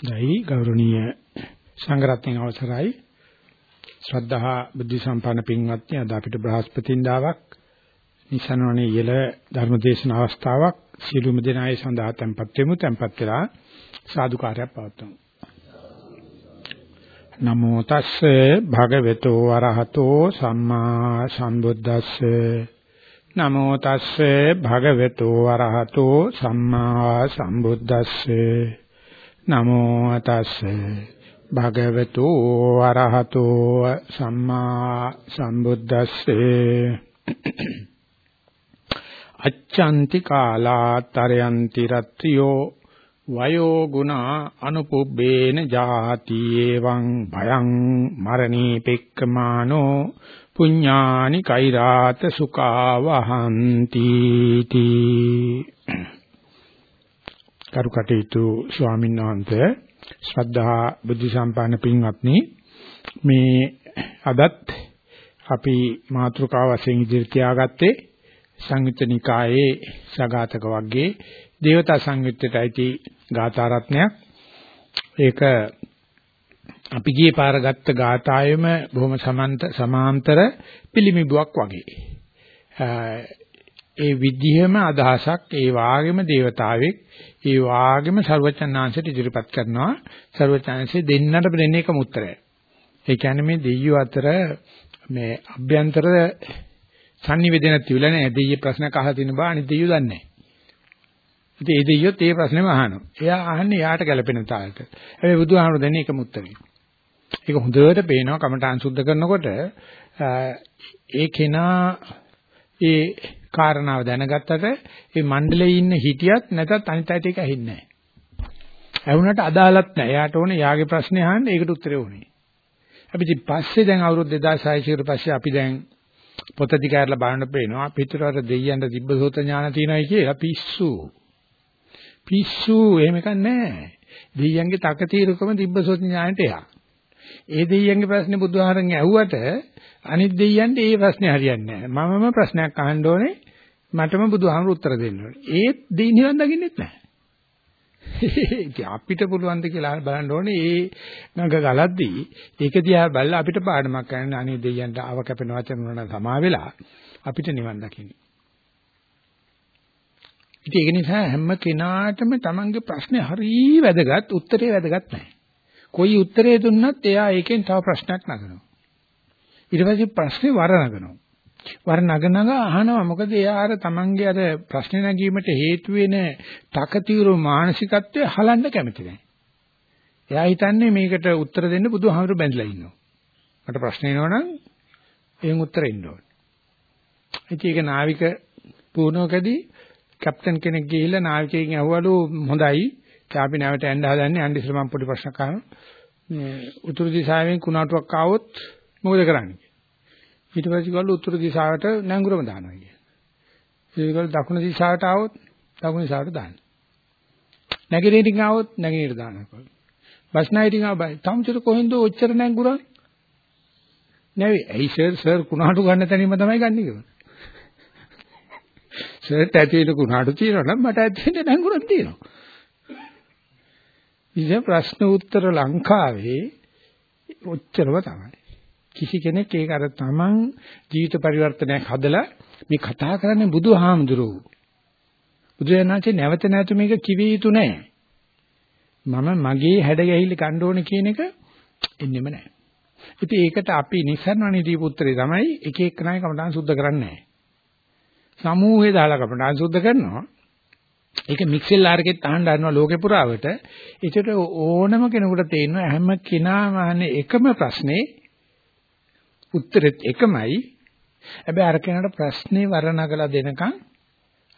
දෛ ගෞරවනීය සංඝරත්නයේ අවසරයි. ශ්‍රද්ධහා බුද්ධ සම්පන්න පින්වත්නි අද අපිට බ්‍රහස්පතින්දාවක් නිසනවනේ ඉහළ ධර්මදේශන අවස්ථාවක් සියලුම දෙනායේ සඳහා tempත් වෙමු tempත් වෙලා සාදුකාරයක් පවත්වමු. නමෝ තස්සේ භගවතු වරහතෝ සම්මා සම්බුද්දස්සේ. නමෝ තස්සේ භගවතු වරහතෝ සම්මා සම්බුද්දස්සේ. නමෝ තස්සේ. භගවතු අරහතෝ සම්මා සම්බුද්දස්සේ. අච්ඡන්ති කාලාතරයන්ති රත්ත්‍යෝ වයෝ ගුණා අනුපුබ්බේන ජාති එවං භයං මරණී පෙක්කමානෝ පුඤ්ඤානි කෛරාත සුඛා වහන්ති තී. කරුකටේතු ස්වාමීන් වහන්සේ ශ්‍රද්ධා බුද්ධ සම්පන්න පින්වත්නි මේ අදත් අපි මාතෘකාව වශයෙන් ඉදිරියට තියාගත්තේ සංයුත්ත නිකායේ සගතක වර්ගයේ දේවතා සංයුත්තට ඇති ගාථා රත්නයක්. ඒක අපි ගියේ පාර ගත්ත ගාථායෙම බොහොම සමාන්ත සමාන්තර පිළිමිබුවක් වගේ. ඒ විදිහම අදහසක් ඒ වාගේම దేవතාවෙක් ඒ වාගෙම ਸਰවචන්නාංශයට ඉදිරිපත් කරනවා ਸਰවචන්නාංශය දෙන්නට දෙන එකම උත්තරය. ඒ කියන්නේ මේ දෙයියෝ අතර මේ අභ්‍යන්තර සංනිවේදන තිබුණා නෑ. දෙයියෝ ප්‍රශ්නක් අහලා තින බා අනිත් දෙයියෝ දන්නේ නෑ. ඉතින් ඒ දෙයියොත් ඒ ප්‍රශ්නේම අහනවා. එයා අහන්නේ යාට ගැළපෙන තාලට. හැබැයි බුදුහාමුදුරු දෙන්නේ එකම උත්තරේ. ඒක හොඳට පේනවා කමඨාන් සුද්ධ කරනකොට ඒ කෙනා ඒ කාරණාව දැනගත්තට ඒ මණ්ඩලයේ ඉන්න හිටියත් නැතත් අනිත් අයට ඒක ඇහෙන්නේ නැහැ. ඇහුණට අදාළත් නැහැ. එයාට ඕනේ යාගේ ප්‍රශ්නේ අහන්න ඒකට උත්තරේ ඕනේ. අපි ඉතින් පස්සේ දැන් අවුරුදු 2600 කට පස්සේ අපි දැන් පොත දිගාරලා බලන්න පේනවා පිටරට දෙයියන්ට දිබ්බසෝත ඥාන තියෙනයි කියලා පිස්සු. පිස්සු එහෙම එකක් නැහැ. දෙයියන්ගේ තකතිරකම දිබ්බසෝත ඥානට එහා. ඒ දෙයියන්ගේ ප්‍රශ්නේ බුදුහාරන් ඇහුවට අනිත් දෙයියන්ට ඒ ප්‍රශ්නේ හරියන්නේ නැහැ. මමම ප්‍රශ්නයක් අහන්න ඕනේ මටම බුදුහාමුදුරු උත්තර දෙන්න ඕනේ. ඒත් දෙයි නිවන් දකින්නෙත් නැහැ. ඉතින් අපිට පුළුවන් ද කියලා බලන්න ඕනේ ඒ නග ගලද්දී ඒක දිහා බලලා අපිට පාඩමක් ගන්න අනේ දෙයියන්ට ආව කැපෙන වචන වල සමා වෙලා අපිට නිවන් දකින්න. ඉතින් ඒක නිසා හැම කෙනාටම තමන්ගේ ප්‍රශ්නේ හරිය වැදගත් උත්තරේ වැදගත් නැහැ. කොයි උත්තරේ දුන්නත් එයා ඒකෙන් තව ප්‍රශ්නයක් නගනවා. ඊට පස්සේ ප්‍රශ්නේ වර නගනවා. වර නගනග අහනවා මොකද එයා අර තමන්ගේ අර ප්‍රශ්නේ නැගීමට හේතු වෙන තකතිරු මානසිකත්වය හලන්න කැමති නැහැ. එයා හිතන්නේ මේකට උත්තර දෙන්න බුදුහාමුදුරු බැඳලා ඉන්නවා. මට ප්‍රශ්න එනවනම් එයින් උත්තර ඉන්න ඕනේ. ඉතින් ඒක නාවික පුහුණුවකදී කැප්ටන් කෙනෙක් ගිහිල්ලා නාවිකයෙක්ගෙන් අහුවලු හොඳයි අපි නැවත යන්න හදන්නේ අන්න ඉස්සර මම පොඩි ප්‍රශ්නයක් අහනවා. මේ උතුරු දිශාවෙන් කුණාටුවක් ආවොත් මොකද කරන්නේ? ඊට පස්සේ ගල්ල උතුරු දිශාවට නැංගුරම දානවා කිය. ඒකවල දකුණු දිශාවට ආවොත් දකුණු දිශාවට දාන්න. නැගෙනහිරින් ආවොත් නැගෙනහිර දානවා. බස්නාහිරින් ආවයි. තමුචර කොහෙන්ද ඔච්චර නැංගුරන්? නැවි ඇයි සර් සර් කුණාටු ගන්න තැනීම තමයි ගන්න කිව්වා. සර්ට ඇතුලේ කුණාටු තියෙනවා නම් මට ඇතුලේ නැංගුරක් තියෙනවා. ඉතින් ප්‍රශ්න උත්තර ලංකාවේ ඔච්චරම තමයි. කිසි කෙනෙක් ඒක අර තමන් ජීවිත පරිවර්තනයක් හදලා මේ කතා කරන්නේ බුදුහාමුදුරුවෝ. බුදුරජාණන්සේ නැවත නැවත මේක කිවිය යුතු නැහැ. මම මගේ හැඩ ගැහිලි කන්න ඕනේ කියන එක එන්නෙම නැහැ. ඉතින් ඒකට අපි නිසරණණී දීපු උත්තරේ තමයි එක එක නායක කමටහන් සුද්ධ කරන්නේ නැහැ. සමූහේ දාලා කමටහන් සුද්ධ කරනවා. ඒක මික්සෙල් ආරකෙත් අහන්න ගන්නවා ලෝකේ පුරාවට. ඒකට ඕනම කෙනෙකුට තේරෙනවා හැම කෙනාම අහන්නේ එකම ප්‍රශ්නේ උත්තරෙත් එකමයි. හැබැයි අර කෙනාට ප්‍රශ්නේ වර්ණනගලා දෙනකන්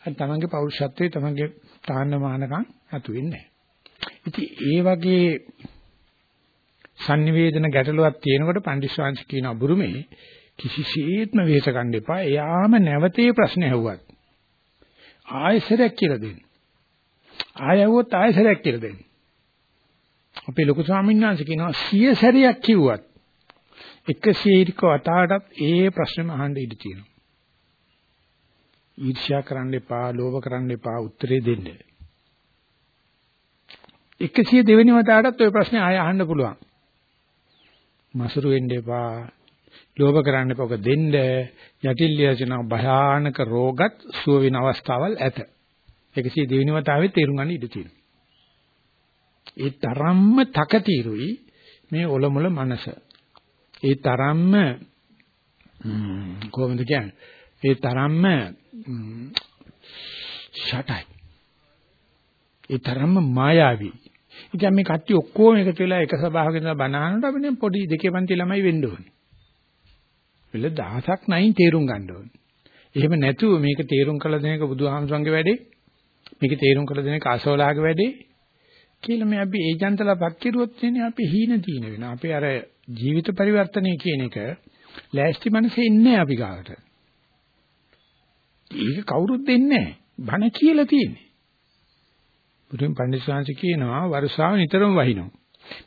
අර තමන්ගේ පෞරුෂත්වයේ තමන්ගේ තාන්න මානකම් අතු වෙන්නේ ඉතින් ඒ වගේ sannivedana ගැටලුවක් තියෙනකොට පණ්ඩිස්වාංශ කියන අබුරුමේ කිසිසේත්ම වෙහෙස ගන්න එපා. එයාම නැවතේ ප්‍රශ්න ඇහුවත් ආයසරයක් කියලා දෙන්න. ආයවුවොත් ආයසරයක් කියලා දෙන්න. අපේ ලොකු ස්වාමීන් වහන්සේ කියනවා සිය සැරයක් කිව්වත් එකසේරික වතාවටත් ඒ ප්‍රශ්නම අහන්න ඉඩ තියෙනවා. ඊර්ෂ්‍යා කරන්න එපා, ලෝභ කරන්න එපා, උත්තරේ දෙන්න. 100 දෙවෙනි වතාවටත් ওই ප්‍රශ්නේ ආය අහන්න පුළුවන්. මසුරු වෙන්න එපා. ලෝභ කරන්න එපා. ඔක දෙන්න යටිල්ලියසන භයානක රෝගත් සුව වෙන අවස්ථාවල් ඇත. 100 දෙවෙනි වතාවේ තේරුම් ගන්න ඉඩ තියෙනවා. ඒ තරම්ම තකතිරුයි මේ ඔලොමල මනස. ඒ තරම්ම කොහොමද කියන්නේ? ඒ තරම්ම ෂටයි. ඒ තරම්ම මායාවී. ඉතින් මේ කට්ටිය ඔක්කොම එකතු වෙලා එක සභාවක ඉඳලා බනහනට අපි නේ පොඩි දෙකේ පන්ති ළමයි වෙන්න ඕනේ. වෙල දහසක් නැයින් තේරුම් ගන්න ඕනේ. එහෙම නැතුව මේක තේරුම් කළ දෙන එක බුදුහාමුදුරන්ගේ වැඩේ. මේක තේරුම් කළ දෙන එක අසෝලාගේ වැඩේ. කියලා මේ අපි ඒජන්තලා පක් කෙරුවොත් එන්නේ අපි හීන තීන වෙනවා. අපි අර ජීවිත පරිවර්තනය කියන එක ලෑස්ති මනසේ ඉන්නේ අපි ගාවට. ඒක කවුරුත් දෙන්නේ නැහැ. බණ කියලා තියෙන්නේ. බුදුන් පඬිස්සංශ කියනවා වර්ෂාව නිතරම වහිනවා.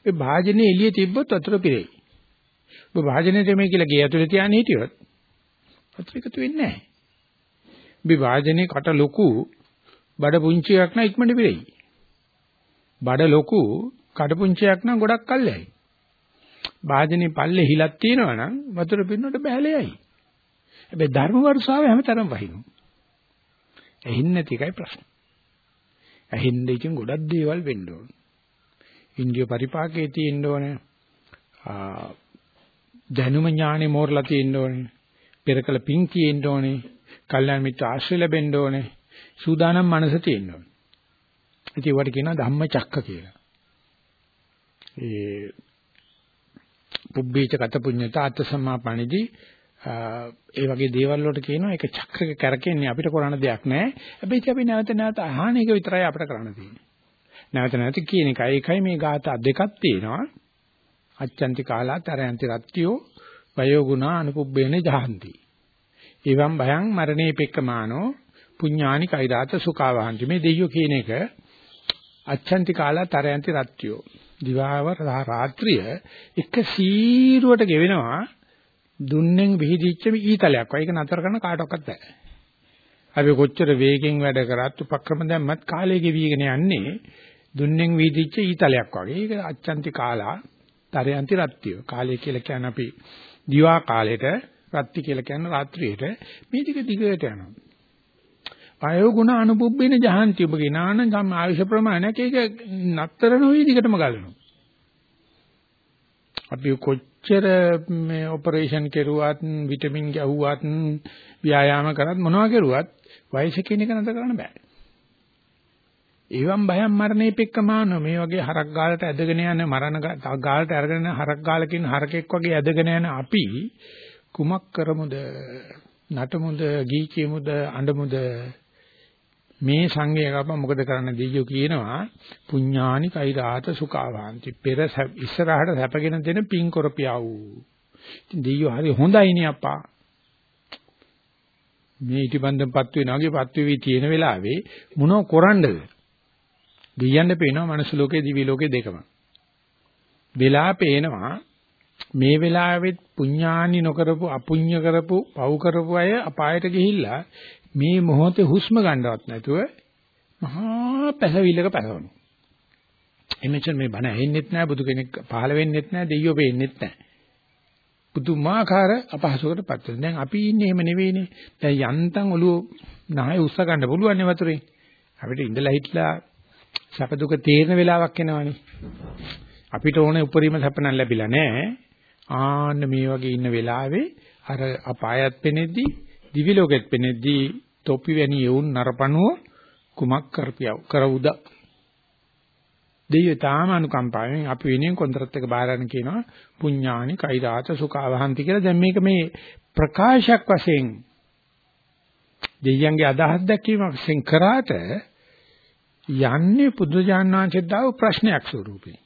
මේ භාජනේ එළිය තිබ්බොත් වතුර පිරෙයි. ඔබ භාජනේ දෙමේ කියලා ගේ ඇතුලේ තියාගෙන හිටියොත් වතුර එකතු වෙන්නේ නැහැ. මේ භාජනේ කට ලොකු බඩ පුංචියක් නම් ඉක්මනට පිරෙයි. බඩ ලොකු කඩ පුංචියක් නම් ගොඩක් කල්යයි. භාජනේ පල්ලේ හිලක් තියෙනවා නම් වතුර පින්නොට බැහැලෙයි. හැබැයි ධර්ම වර්ෂාව හැමතරම් වහිනවා. ඇහින්නේ නැති එකයි ප්‍රශ්නේ. ඇහෙන්න ඉතින් ගොඩක් දේවල් වෙන්න ඕන. ඉන්දිය පරිපාකයේ තියෙන්න ඕනේ. දැනුම ඥානෙ මෝරලා තියෙන්න ඕනේ. පෙරකල පිං තියෙන්න ඕනේ. කල්යාණ මිත්‍ර ආශ්‍රය ලැබෙන්න ඕනේ. සූදානම් මනස තියෙන්න ඕනේ. ඉතින් ඒවට කියනවා ධම්මචක්ක කියලා. ඒ පුබ්බේච කත පුඤ්ඤතා අත්ථ සම්මාපණිදී ඒ වගේ දේවල් වලට කියනවා ඒක චක්‍රක කරකෙන්නේ අපිට කරන්න දෙයක් නැහැ. හැබැයි අපි නැවත නැවත අහන එක විතරයි අපිට කරන්න තියෙන්නේ. නැවත නැවත කියන එකයි ඒකයි මේ ગાථා දෙකක් තියෙනවා. අච්ඡන්ති කාලා තරයන්ති රත්ත්‍යෝ වයෝ ගුණා අනුපුබ්බේන ජහන්ති. එවම් භයං මරණේ පෙක්කමානෝ පුඤ්ඤානි කෛරාත සුඛාවහන්ති. මේ දෙයියෝ කියන එක අච්ඡන්ති කාලා තරයන්ති රත්ත්‍යෝ. දිවාව රාත්‍රිය එක සීරුවට ගෙවෙනවා දුන්නෙන් විහිදිච්ච ඊතලයක්. ඒක නතර කරන්න කාටවත් බෑ. අපි කොච්චර වේගෙන් වැඩ කරත් උපක්‍රම දැම්මත් කාලය ගෙවිගෙන යන්නේ දුන්නෙන් විහිදිච්ච ඊතලයක් වගේ. ඒක අච්ඡන්ති කාලා, තරයන්ති රත්තිය. කාලය කියලා කියන්නේ අපි දිවා කාලෙට, රත්ති කියලා කියන්නේ රාත්‍රියට. මේ ටික දිගට යනවා. ආයෝ ගුණ අනුපුබ්බේන ජහන්ති ඔබ ගිනාන ගම් ආයුෂ ප්‍රමාණයක් ඒක නතර නොවි දිගටම ගලනවා. අපි කොච්චර මේ ඔපරේෂන් කෙරුවත් විටමින් ගැහුවත් ව්‍යායාම කරත් මොනවා කෙරුවත් වයස කියන එක නතර කරන්න බෑ. ඒවම් භයම් මරණේ පෙක්කමාන මේ වගේ හරක් ගාලට ඇදගෙන යන මරණ ගාලට අරගෙන හරක් ගාලකින් හරකෙක් වගේ ඇදගෙන යන අපි කුමක් කරමුද? නටමුද? ගී කියමුද අඬමුද? මේ සංගය ගම මොකද කරන්න දීයෝ කියනවා පුඤ්ඤානි කෛරාත සුඛාවාන්ති. පෙර ඉස්සරහට සැපගෙන දෙන පින් කරපියව්. ඉතින් දීයෝ හරි හොඳයිනේ අප්පා. මේ ඊටිබන්දම්පත් වෙනාගේ පත් වෙවි තියෙන වෙලාවේ මොනව කරන්නද? දෙයයන්ට පේනවා මනුස්ස ලෝකේ දිවි ලෝකේ දෙකම. වෙලා පේනවා මේ වෙලාවෙත් පුඤ්ඤානි නොකරපු අපුඤ්ඤ කරපු පව් කරපු අය අපායට ගිහිල්ලා මේ මොහොතේ හුස්ම ගන්නවත් නැතුව මහා පැසවිල්ලක පැසවනවා. එමෙච්චර මේ බණ ඇහෙන්නෙත් නැහැ බුදු කෙනෙක් පහළ වෙන්නෙත් නැහැ දෙයියෝ වෙන්නෙත් නැහැ. පුදුමාකාර අපහසුකටපත් වෙනවා. දැන් අපි ඉන්නේ එහෙම නෙවෙයිනේ. දැන් යන්තම් ඔළුව නහය උස්ස ගන්න පුළුවන් නේ වතුරේ. අපිට ඉඳලා හිටලා සැප දුක තේරෙන වෙලාවක් එනවනේ. අපිට ඕනේ උපරිම සැප නම් ලැබිලා නැහැ. ආන්න මේ වගේ ඉන්න වෙලාවේ අර අපායත් පෙනෙද්දී දිවි ලෝකෙත් පෙනෙද්දී තොපි වැනි යවුන් නරපණුව කුමක් කරපියව කරවුද? දෙයියෝ තාම අනුකම්පාවෙන් අපි වෙනින් කොන්ත්‍රාත් එක බාරගෙන කියනවා පුඤ්ඤානි කෛරාත සුඛාවහන්ති කියලා. දැන් මේක මේ ප්‍රකාශයක් වශයෙන් දෙයියන්ගේ අදහස් දැක්වීමක් වශයෙන් කරාට යන්නේ පුදුජානනාංශයෙන් දාව ප්‍රශ්නයක් ස්වරූපේ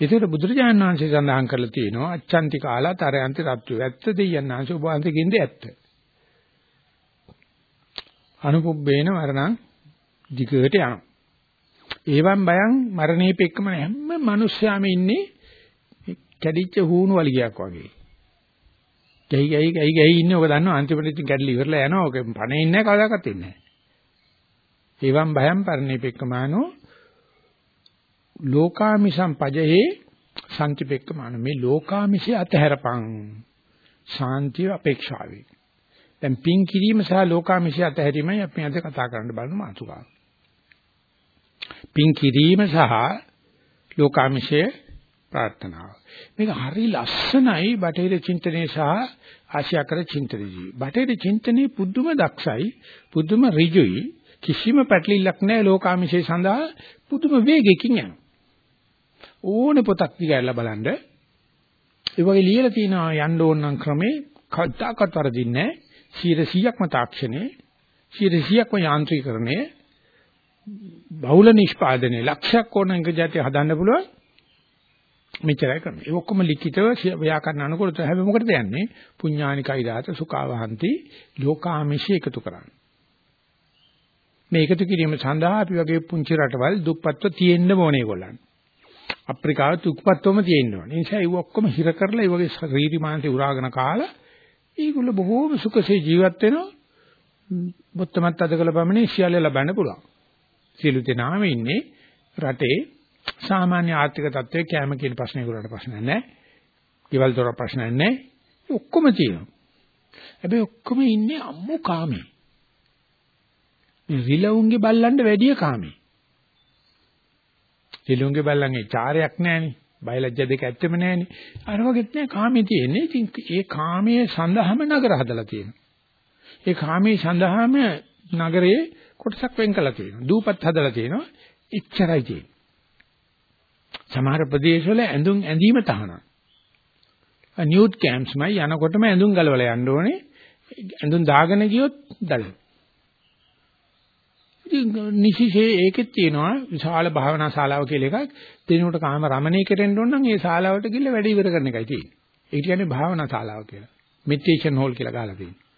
ඒකට බුදුරජාණන් වහන්සේ සඳහන් කරලා තියෙනවා අච්ඡන්ති කාලා තරයන්ති රත්තු ඇත්ත දෙයයන් වහන්සේ ඔබ වහන්සේ කියන්නේ ඇත්ත. අනුපුබ්බේන මරණං දිගට යනවා. ඒවම් බයං මරණේ පෙක්කම හැම මිනිස්යාම ඉන්නේ කැඩිච්ච හූණු වලිගයක් වගේ. ගයි ගයි ගයි ගයි ඉන්නේ ඔබ දන්නවා අන්තිමට ඉතින් කැඩලි ඉවරලා යනවා ඔක පණේ ඉන්නේ නැහැ කවදාකවත් ඉන්නේ නැහැ. එවම් භයම් පරිණිපෙක්කමානෝ ලෝකාමිසම් පජයේ සම්තිපෙක්කමාන මේ ලෝකාමිෂය අතහැරපන් ශාන්තිය අපේක්ෂාවේ. දැන් පින් කිරීම සහ ලෝකාමිෂය අතහැරීමයි අපි අද කතා කරන්න බලන මාතෘකාව. පින් කිරීම සහ ලෝකාමිෂය ප්‍රාර්ථනාව. මේක හරි ලස්සනයි බටහිර චින්තනයේ සහ ආශ්‍යාකර චින්තනයේ. බටහිර චින්තනයේ පුදුම දක්ෂයි පුදුම ඍජුයි. කිසිම පැටලිල්ලක් නැහැ ලෝකාමිෂය සඳහා. පුදුම වේගයකින් යනවා. ඕනේ පොතක් දිගහැරලා බලන්න. ඒ වගේ ලියලා තියෙනවා යන්න ඕන නම් ක්‍රමේ කවදාකවත් වරදින්නේ නැහැ. 100%ක්ම තාක්ෂණේ 100%ක්ම යාන්ත්‍රීකරණය බහුල නිෂ්පාදනයේ ලක්ෂයක් ඕන එක જાතිය හදන්න පුළුවන් මෙච්චරයි කරන්නේ. ඒ ඔක්කොම ලිඛිතව ව්‍යාකරණ අනුකූලව හැබැයි මොකටද යන්නේ? පුඤ්ඤානිකයි දාත සුඛාවහන්ති ලෝකාමිෂය එකතු කරන්නේ. මේ එකතු කිරීම සඳහා අපි වගේ පුංචි රටවල් දුප්පත්ව තියෙන්න ඕනේ ඒගොල්ලන්. අප්‍රිකාව තුක්පත්වම තියෙන්න ඕනේ. ඒ නිසා ඒ ඔක්කොම හිර කරලා ඒ වගේ ශරීරි මානසික උරාගෙන කාලා ඒගොල්ලෝ බොහෝම සුඛසේ ජීවත් වෙනවා. බොත්තමත් අදකල පමණේ සියල්ල ලබන්න පුළුවන්. සියලු දෙනාම ඉන්නේ රටේ සාමාන්‍ය ආර්ථික තත්ත්වයේ කැම කියන ප්‍රශ්නේ ඒගොල්ලන්ට ප්‍රශ්න නැහැ. ගෙවල් දොර ප්‍රශ්න නැහැ. ඔක්කොම තියෙනවා. හැබැයි ඔක්කොම ඉන්නේ අම්මෝ කාමේ. රිලවුන්ගේ බල්ලන්ට වැඩිය කාමේ. සිලුන්ගේ බල්ලන්ගේ චාරයක් නැහෙනේ. බයලජ්‍ය දෙක ඇත්තෙම නැහෙනේ. අර වගේත් නෑ කාමයේ තියෙන්නේ. ඉතින් ඒ කාමයේ සඳහාම නගර හදලා තියෙනවා. ඒ කාමයේ සඳහාම නගරයේ කොටසක් වෙන් කළා තියෙනවා. දූපත් හදලා තියෙනවා. එච්චරයි තියෙන්නේ. සමහර ප්‍රදේශවල ඇඳුම් ඇඳීම තහනම්. නියුට් කැම්ප්ස්මයි යනකොටම ඇඳුම් ගලවලා යන්න ඕනේ. ඇඳුම් දාගෙන ගියොත් දල. නිසිසේ ඒකෙත් තියෙනවා විශාල භාවනා ශාලාව කියලා එකක්. දිනුවට කාම රමණීය කෙරෙන්න ඕන නම් ඒ ශාලාවට ගිහිල්ලා වැඩ ඉවර කරන එකයි තියෙන්නේ. ඒක කියන්නේ භාවනා ශාලාව කියලා. මෙඩිටේෂන් හෝල් කියලා ගහලා තියෙනවා.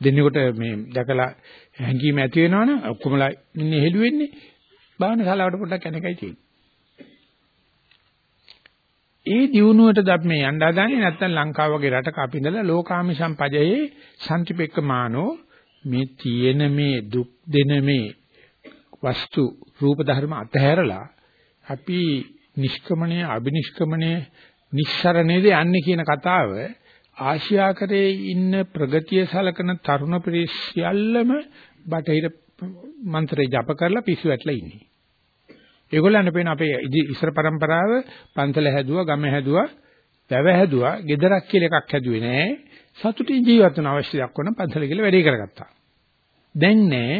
දෙන්නෙකුට මේ දැකලා හැංගීම ඇති වෙනවනම් ඔක්කොමලා ඉන්නේ හෙළුවෙන්නේ භාවනා ශාලාවට පොඩ්ඩක් යන එකයි තියෙන්නේ. ඒ දියුණුවටද අපි මේ යන්න හදන්නේ නැත්නම් ලංකාව වගේ රටක අපි ඉඳලා ලෝකාමිසම් පජයේ සම්තිපෙක්කමානෝ මේ තියෙන මේ දුක් දෙන මේ වස්තු රූප ධර්ම අතහැරලා අපි නිෂ්ක්‍මණය අබිනිෂ්ක්‍මණය නිස්සරණේද යන්නේ කියන කතාව ආශියාකරයේ ඉන්න ප්‍රගතිය සලකන තරුණ පිරිසියල්ලම බටහිර මන්ත්‍රේ ජප කරලා පිස්සු වැටලා ඉන්නේ. ඒගොල්ලන්ට පේන අපේ ඉස්සර પરම්පරාව පන්සල හැදුවා, ගම හැදුවා, වැව හැදුවා, ගෙදරක් කියලා එකක් හැදුවේ නෑ. සතුටින් ජීවත් වෙන අවශ්‍යයක් වුණා පන්සල කියලා වැඩේ කරගත්තා. දැන් නෑ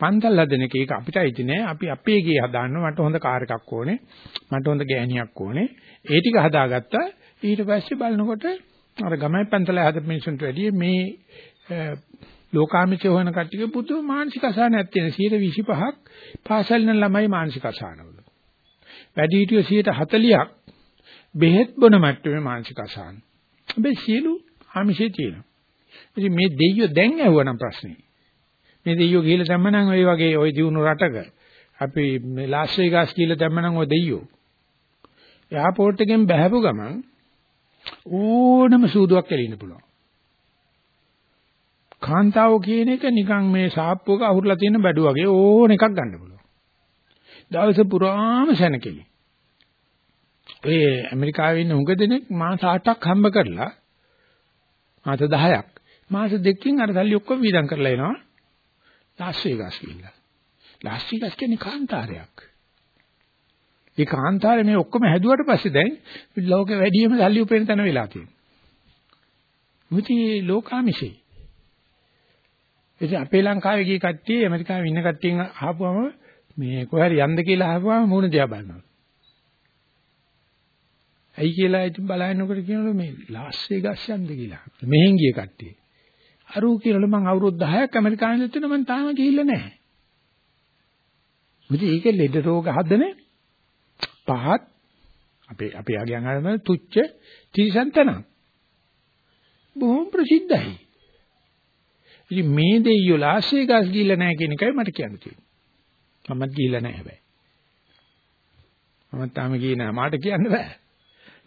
පන්සල් හදන එක ඒක අපිට අයිති නෑ. අපි අපේ ගේ හදාන්න මට හොඳ කාර් එකක් ඕනේ. මට හොඳ ගෑණියක් ඕනේ. ඒ ටික හදාගත්තා. ඊට පස්සේ බලනකොට අර ගමයි පන්සල හදපු මිනිසුන්ට වැඩිය මේ ලෝකාමිච හොයන කට්ටිය පුදු මානසික අසහනයක් තියෙන 125ක් පාසල් යන ළමයි මානසික අසහනවල. වැඩි හිටියෝ 140ක් බෙහෙත් බොන මට්ටමේ මානසික අසහන. හැබැයි සියලු ආමිෂේ තියෙනවා. ඉතින් මේ දෙයියෝ දැන් ඇහුවනම් ප්‍රශ්නේ. මේ දෙයියෝ ගිහලා දැම්මනම් ওই වගේ ওই දිනු රටක අපි මේ ලාස් වේගාස් කියලා දැම්මනම් ওই දෙයියෝ. එයාපෝට් එකෙන් බහැපු ගමන් ඕනම සූදුවක් කෙලින්න පුළුවන්. කාන්තාව කියන එක නිකන් මේ සාප්පුවක අහුරලා තියෙන බඩු වගේ ඕන එකක් ගන්න පුළුවන්. දවස පුරාම සැනකෙලි. ඔය ඇමරිකාවේ ඉන්න උඟ දෙනෙක් මාස 8ක් හම්බ කරලා මාස 10ක් මාස දෙකකින් අර සල්ලි ඔක්කොම වීදම් කරලා එනවා ලාස් වේගස් කියලා. ලාස් වේගස් කියන්නේ කාන්තාරයක්. ඒ කාන්තාරේ මේ ඔක්කොම හැදුවට පස්සේ දැන් ලෝකෙ වැඩිම සල්ලි උපයන තැන වෙලා තියෙනවා. මුති ලෝකාමිෂේ. ඉතින් අපේ ලංකාවේ ගිය කට්ටිය ඇමරිකාවේ ඉන්න කට්ටියන් අහපුවම මේ කොහරි යන්න කියලා අහපුවම මූණ දිහා බලනවා. ඇයි කියලා ඉතින් බලනකොට කියනවලු මේ ලාස් වේගස් යන්න කියලා. මෙහෙන් ගිය කට්ටිය. අරූ කියනවලු මං අවුරුදු 10ක් ඇමරිකාවේ ඉඳලා මං තාම ගිහිල්ලා නැහැ. මුදි ඒක ලෙඩ රෝග හදන පහත් අපේ අපේ ආගයන් අරම තුච්ච තිසන්තන. බොහොම ප්‍රසිද්ධයි. ඉතින් මේ දෙයියෝ ලාස් වේගස් ගිහිල්ලා නැහැ කියන එකයි මට කියන්න තියෙන්නේ. මමත් ගිහිල්ලා නැහැ හැබැයි. මම තාම ගියේ නැහැ. මාට කියන්න බෑ.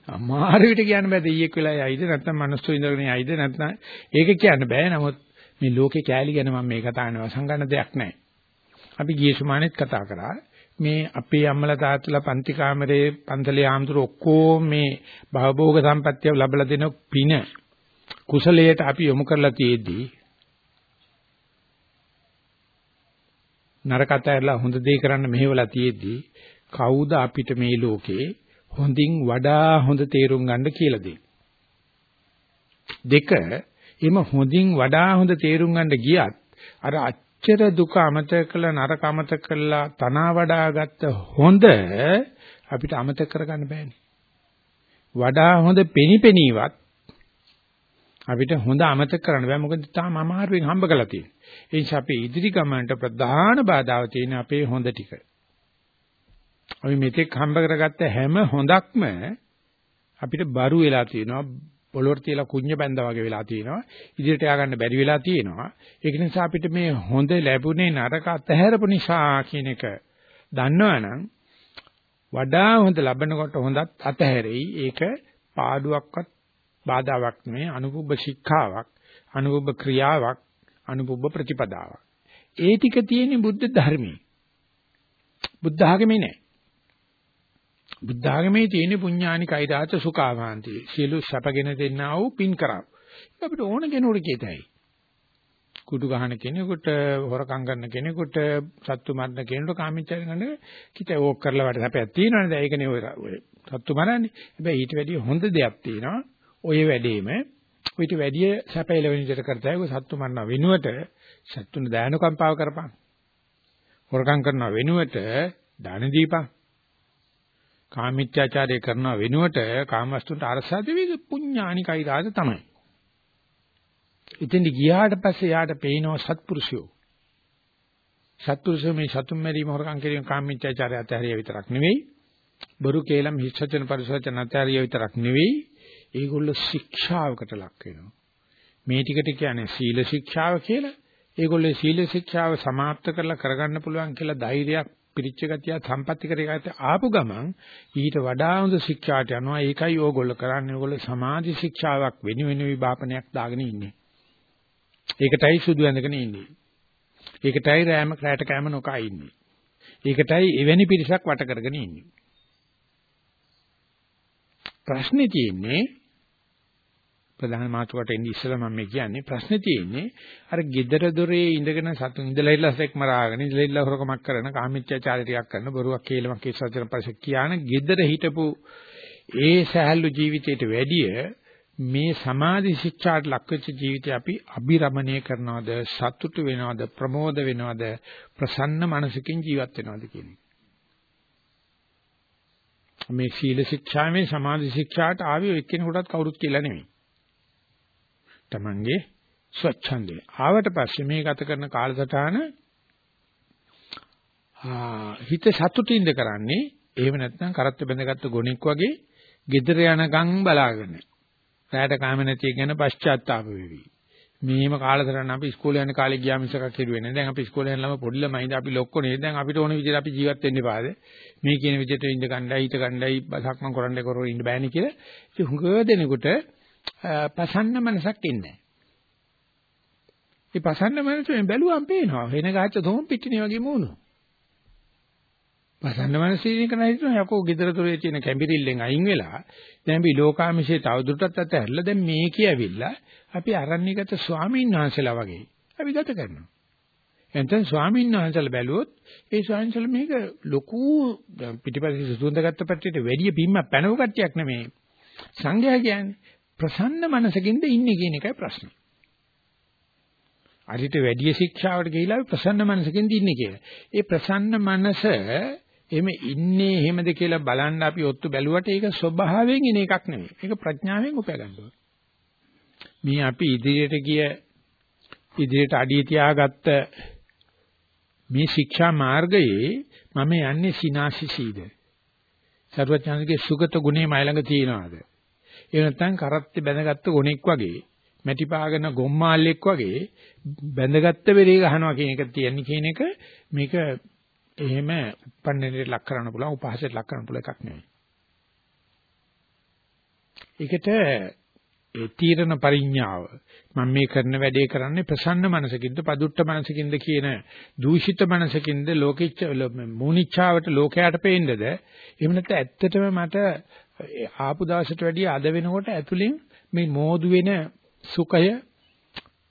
අමාරු විට කියන්න බෑ දෙයියෙක් වෙලා යයිද නැත්නම් මිනිස්සු ඉඳගෙන යයිද නැත්නම් ඒක කියන්න බෑ නමුත් මේ ලෝකේ කෑලි ගැන මම මේ කතා කරනවා සංගන්න දෙයක් නැහැ. අපි ගිය සුමානෙත් කතා කරා මේ අපේ අම්මලා තාත්තලා පන්ති කාමරේ පන්සලේ ආම්තුරු ඔක්කොම මේ භවභෝග සම්පත්තිය ලැබලා දෙන පින කුසලයට අපි යොමු කරලා තියෙද්දී නරක අතහැරලා හොඳ දේ කරන්න මෙහෙवला තියෙද්දී කවුද අපිට මේ ලෝකේ හොඳින් වඩා හොඳ තේරුම් ගන්න කියලා දෙන්නේ දෙක එimhe හොඳින් වඩා හොඳ තේරුම් ගන්න ගියත් අර අච්චර දුක අමතක කළ නරක අමතක කළා තනවා වඩාගත්ත හොඳ අපිට අමතක කරගන්න බෑනේ වඩා හොඳ පෙනිපෙනීවත් අපිට හොඳ අමතක කරන්න බෑ මොකද තාම අමාරුවෙන් හම්බ කරලා තියෙන්නේ. ඒ නිසා අපි ඉදිරි ගමනට ප්‍රධාන බාධාව තියෙන අපේ හොඳ ටික. අපි මෙතෙක් හම්බ කරගත්ත හැම හොඳක්ම අපිට බරු වෙලා තියෙනවා. පොළොවට තියලා කුඤ්ඤ බැඳා වගේ වෙලා තියෙනවා. ඉදිරියට ය아가න්න බැරි වෙලා තියෙනවා. ඒක නිසා අපිට මේ හොඳ ලැබුණේ නරක අතහැරපු නිසා කියන එක දන්නවනම් වඩා හොඳ ලබනකොට හොඳත් අතහැරෙයි. ඒක පාඩුවක්වත් බාධාවක් නෙවෙයි. අනුපුබ්බ ශික්ෂාවක් අනුපුබ්බ ක්‍රියාවක් අනුපුබ්බ ප්‍රතිපදාවක්. ඒ ටික තියෙන්නේ බුද්ධ ධර්මයේ. බුද්ධ ආගමේ නෑ. බුද්ධ ආගමේ තියෙන පුඤ්ඤානි කෛරාත සුඛාවාන්ති. සියලු සැපගෙන දෙන්නා වූ පින් කරා. අපිට ඕන කෙනෙකුට කියතයි. කුඩු ගහන කෙනෙකුට හොරකම් කරන කෙනෙකුට සත්තු මරන කෙනෙකුට කාමීච්ඡය ගන්න කිත ඕක් කරලා වට සැපයක් තියෙනවනේ. දැන් ඒකනේ ඔය සත්තු මරන්නේ. හැබැයි ඊට වැඩිය හොඳ දෙයක් තියෙනවා. ඔය වැඩේම ඊට වැඩිය සැපයල වෙන විදිහට කරතයි ඔය සත්තු මරන වෙනුවට සත්තුන දයනුකම්පාව කරපන්. හොරකම් කරන වෙනුවට දාන දීපන්. කාමීත්‍යාචාරය කරන වෙනුවට කාමවස්තුන්ට අරසා දෙවි පුඤ්ඤානිකයි රාජ තමයි. ඉතින් ගියාට පස්සේ යාට පේනවා සත්පුරුෂයෝ. සත්පුරුෂයෝ මේ සතුම් මැරීම හොරකම් කිරීම කාමීත්‍යාචාරය අතහැරිය විතරක් නෙවෙයි. බොරු කේලම් හිස්සචන පරිසවචන අතහැරිය විතරක් නෙවෙයි. ඒගොල්ලෝ ශික්ෂාවකට ලක් වෙනවා. මේ ටිකට කියන්නේ සීල ශික්ෂාව කියලා. ඒගොල්ලෝ සීල ශික්ෂාව સમાપ્ત කරලා කරගන්න පුළුවන් කියලා ධෛර්යයක් පිරිච්ච ගතිය සම්පත්‍ති කරේකට ආපු ගමන් ඊට වඩා හොඳ ශික්ෂාට යනවා. ඒකයි ඕගොල්ලෝ කරන්නේ. ඕගොල්ලෝ සමාධි ශික්ෂාවක් වෙන වෙන විභාපනයක් දාගෙන ඉන්නේ. ඒකටයි සුදු ඇඳගෙන ඉන්නේ. ඒකටයි රෑම රැට කෑම නොකා ඉන්නේ. ඒකටයි එවැනි පිරිසක් වට කරගෙන ඉන්නේ. ප්‍රශ්නේ තියෙන්නේ ප්‍රධාන මාතෘකට එන්නේ ඉස්සෙල්ලා මම මේ කියන්නේ. ප්‍රශ්නේ තියෙන්නේ අර gedara dore ඉඳගෙන සතුන් ඉඳලා ඉල්ලස් එක් මරාගෙන ඉඳලා ඉල්ල හොරකමක් කරන කාමීච්ඡාචාරය ටිකක් කරන බොරුවක් කේලමක් කිස්සචන පස්සේ කියන gedara හිටපු ඒ සහැල්ලු ජීවිතයට වැඩිය මේ සමාධි ශික්ෂාට ලක්වෙච්ච ජීවිතය අපි අබිරමණය කරනවද සතුටු වෙනවද ප්‍රමෝද වෙනවද ප්‍රසන්න මනසකින් ජීවත් වෙනවද කියන මේ සීල ශික්ෂාවේ සමාධි ශික්ෂාට ආවේ එක්කෙනෙකුටත් කවුරුත් කියලා නෙමෙයි. Tamange ස්වච්ඡන්දේ. ආවට පස්සේ මේ ගත කරන කාලසටහන හිත සතුටින්ද කරන්නේ එහෙම නැත්නම් කරත්ත බැඳගත්තු ගොණෙක් වගේ gedera යනකම් බලාගෙන. රැයට කාම නැති කියන පශ්චාත්තාප වෙවි. මේම කාලසටහන අපි ඉස්කෝලේ යන කාලේ ගියා මිසක කිරුවේ නෑ. දැන් අපි ඉස්කෝලේ යන ළම පොඩි ළමයිද අපි ලොක්කෝ නේද? දැන් අපිට ඕන විදිහට අපි ජීවත් වෙන්න එපාද? මේ කියන විදිහට ඉඳ ගණ්ඩායි හිට ගණ්ඩායි සක්මන් කරන්න කරෝ ඉන්න බෑනේ කියලා. ඉතින් හුඟ දෙනෙකුට ප්‍රසන්න මනසක් ඉන්නේ ඒ ප්‍රසන්න මනසෙන් බැලුවම් පේනවා වෙන ගාච්ච තොම් පිටිනේ වගේ මූණු. ප්‍රසන්න මනසින් කරන හිතන යකෝ gedara dore තියෙන කැඹිරිල්ලෙන් අයින් වෙලා දැන් අපි ලෝකාමිෂේ තවදුරටත් අතහැරලා දැන් මේ කියවිලා අපි අරණ්‍යගත ස්වාමීන් වහන්සේලා වගේ අපි ගත කරනවා. එතෙන් ස්වාමීන් වහන්සේලා බැලුවොත් ඒ ස්වාමීන් වහන්සේලා මේක ලොකු පිටිපස්සේ සුසුඳගත්ත පැත්තට වැඩි පිම්මක් පැනව කට්ටියක් නෙමේ. සංඝයා කියන්නේ ප්‍රසන්න මනසකින්ද ඉන්නේ කියන එකයි ප්‍රශ්නේ. අරිට වැඩි ශික්ෂාවට ගිහිලා ප්‍රසන්න මනසකින්ද ඉන්නේ කියලා. ඒ ප්‍රසන්න මනස එහෙම ඉන්නේ එහෙමද කියලා බලන්න අපි ඔත්තු බැලුවට ඒක ස්වභාවයෙන් එන එකක් නෙමෙයි. ඒක ප්‍රඥාවෙන් උපයා ගන්න මේ අපි ඉදිරියට ගිය ඉදිරියට අඩිය තියාගත්ත මේ ශික්ෂා මාර්ගයේ මම යන්නේ සිනාසිසීද. සර්වඥාන්ගේ සුගත ගුණේ මයි ළඟ තියනවාද? ඒ නැත්නම් කරත්තේ බැඳගත්තු ගොණෙක් වගේ මැටි පාගන ගොම්මාල්ලෙක් වගේ බැඳගත්ත වෙරේ ගහනවා කියන එක තියන්නේ කියන එක මේක එහෙම උපන්නේට ලක් කරන්න පුළුවන් උපහාසයට ලක් කරන්න පුළුවන් එකක් නෙවෙයි. ඒකට ඒ තීරණ පරිඥාව මම මේ කරන වැඩේ කරන්නේ ප්‍රසන්න මනසකින්ද පදුට්ට මනසකින්ද කියන දූෂිත මනසකින්ද ලෝකෙච්ච මූනිච්ඡාවට ලෝකයට පේන්නද එහෙම නැත්නම් ඇත්තටම මට ආපු දවසට වැඩිය අද වෙනකොට ඇතුලින් මේ මෝදු වෙන සුඛය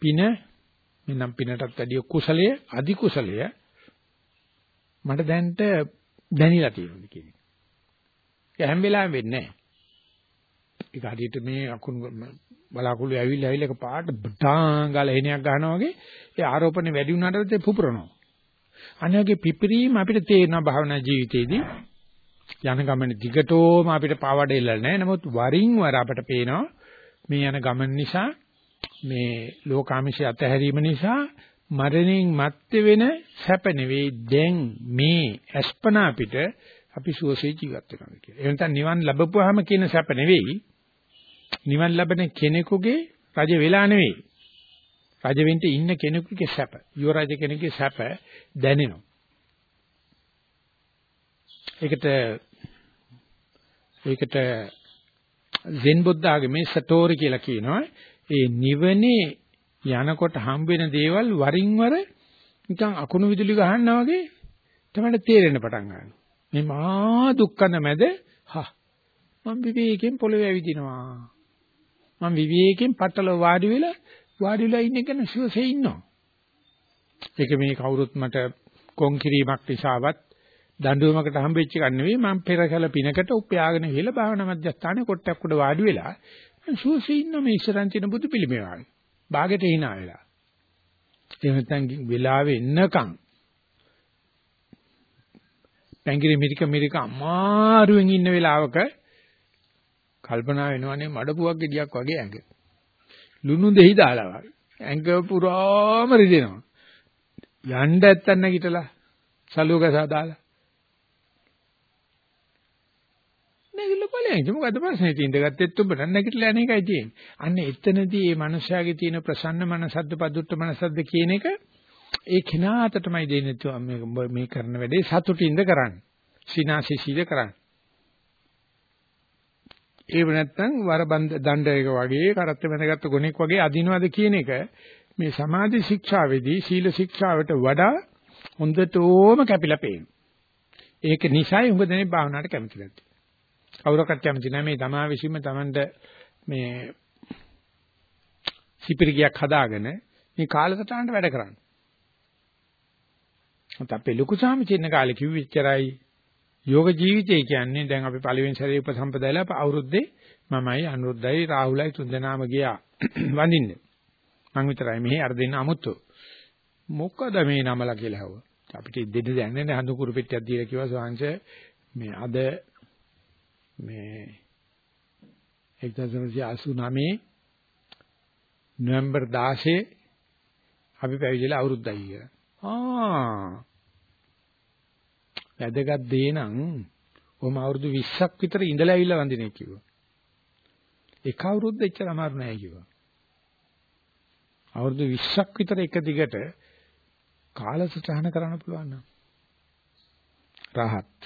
පින මෙන්නම් පිනටත් වැඩිය කුසලය අධි කුසලය මට දැන්ට දැනিলা තියෙනවා කියන එක. ඒ හැම වෙලාවෙම වෙන්නේ නැහැ. ඒක හරියට මේ අකුණු බලාකුළු ඇවිල්ලා ඇවිල්ලා එක පාට බඩාංගල එනයක් ගන්නවා වගේ ඒ ආරෝපණය වැඩි වුණාට පස්සේ පුපුරනවා. අනිවාර්යයෙන් පිපිරීම අපිට තේරෙනවා භාවනා ජීවිතේදී යන ගමන දිගටම අපිට පාවඩෙල්ල නැහැ. නමුත් වරින් වර අපට පේනවා මේ යන ගමන නිසා මේ ලෝකාමිෂය අතහැරීම නිසා මරණින් මත්තේ වෙන සැප නෙවෙයි දැන් මේ අස්පනා අපිට අපි සුවසේ ජීවත් වෙනවා කියලා. ඒ නැත්නම් නිවන් ලැබපුවාම කියන සැප නෙවෙයි නිවන් ලැබෙන කෙනෙකුගේ රජ වෙලා නෙවෙයි. රජ වෙන්න ඉන්න කෙනෙකුගේ සැප. යුව රජ කෙනෙකුගේ සැප දැනෙනවා. ඒකට ඒකට සෙන් බුද්ධ ආගමේ සතෝරි කියලා කියනවා. ඒ නිවනේ යනකොට හම්බ වෙන දේවල් වරින් වර නිකන් අකුණු විදුලි ගහනවා වගේ තමයි තේරෙන්න පටන් ගන්නවා. මේ මහා දුක්ඛන මැද හා මම විවේකයෙන් පොළවේ ඇවිදිනවා. මම විවේකයෙන් පట్టල වාඩි වෙලා වාඩි වෙලා ඉන්න කෙන සුවසේ ඉන්නවා. ඒක මේ කවුරුත් මට කොන් කිරීමක් නිසාවත් දඬුවමකට හම්බෙච්ච එකක් නෙවෙයි මම පෙරකල පිනකට උපයාගෙන ගිහලා භාවනා මධ්‍යස්ථානයේ කොටයක් උඩ වාඩි වෙලා මම සුවසේ ඉන්න මේ ඉස්සරන් තියෙන බුදු පිළිමේ වගේ. ਬਾගෙට hina වෙලා. එහෙම නැත්නම් වෙලාවේ එන්නකම් පැංගිරි මිරික මිරික අමාරුවෙන් ඉන්න වෙලාවක කල්පනා වෙනවනේ මඩපුවක් ගෙඩියක් වගේ ඇඟ. ලුණු දෙහි දාලා වගේ. ඇඟ පුරාම රිදෙනවා. යන්න ඇත්තන් නැගිටලා සලුවකසා දාලා. නැගිටලා ඵලයන් මොකද ප්‍රශ්නේ තියෙන්නේ? උඹ නැගිටලා යන එකයි තියෙන්නේ. අන්න එතනදී මේ මනුස්සයාගේ තියෙන ප්‍රසන්න මනසද්ද පදුට්ට මනසද්ද කියන එක ඒ කෙනාට තමයි දෙන්නේ මේ මේ කරන වැඩේ සතුටින්ද කරන්නේ. සිනාසිසීද කරන්නේ. ඒව නැත්තම් වරබන්ද දණ්ඩයක වගේ කරත් මැදගත්තු ගුණෙක් වගේ අදිනවද කියන එක මේ සමාධි ශික්ෂාවේදී සීල ශික්ෂාවට වඩා හොඳටම කැපිලා පේනවා. ඒක නිසායි උඹ දෙනේ භාවනාවට කැමති නැත්තේ. කවුරක්වත් කැමති නැහැ මේ තමා විසින්ම Tamanට මේ සිපිරිගයක් හදාගෙන මේ කාලසටහනට වැඩ කරන්න. අපේ ලොකු සාමි චින්න කාලේ කිව්වෙච්චරයි යෝග ජීවිතය කියන්නේ දැන් අපි පළවෙනි සැරේ උපසම්පදායලා අවුරුද්දේ මමයි අනුරුද්ධයි රාහුලයි තුන්දෙනාම ගියා වඳින්න. මං විතරයි මෙහි අර දෙන්න අමුතු. මොකද මේ නමලා කියලා හව. අපිට දෙන්න දැනන්නේ නැහැ හඳුකුරු පෙට්ටියක් දීලා කිව්වා සෝංශ මේ අද මේ 1989 නොවැම්බර් 16 අපි පැවිදිලා අවුරුද්දයි කියලා. ආ වැදගත් දේ නම් ඔහම අවුරුදු 20ක් විතර ඉඳලා ඇවිල්ලා වඳිනේ කිව්වා. එක අවුරුද්ද එච්චර අමාරු නෑ කිව්වා. අවුරුදු 20ක් විතර එක දිගට කාලසටහන කරන්න පුළුවන් නම් රහත්.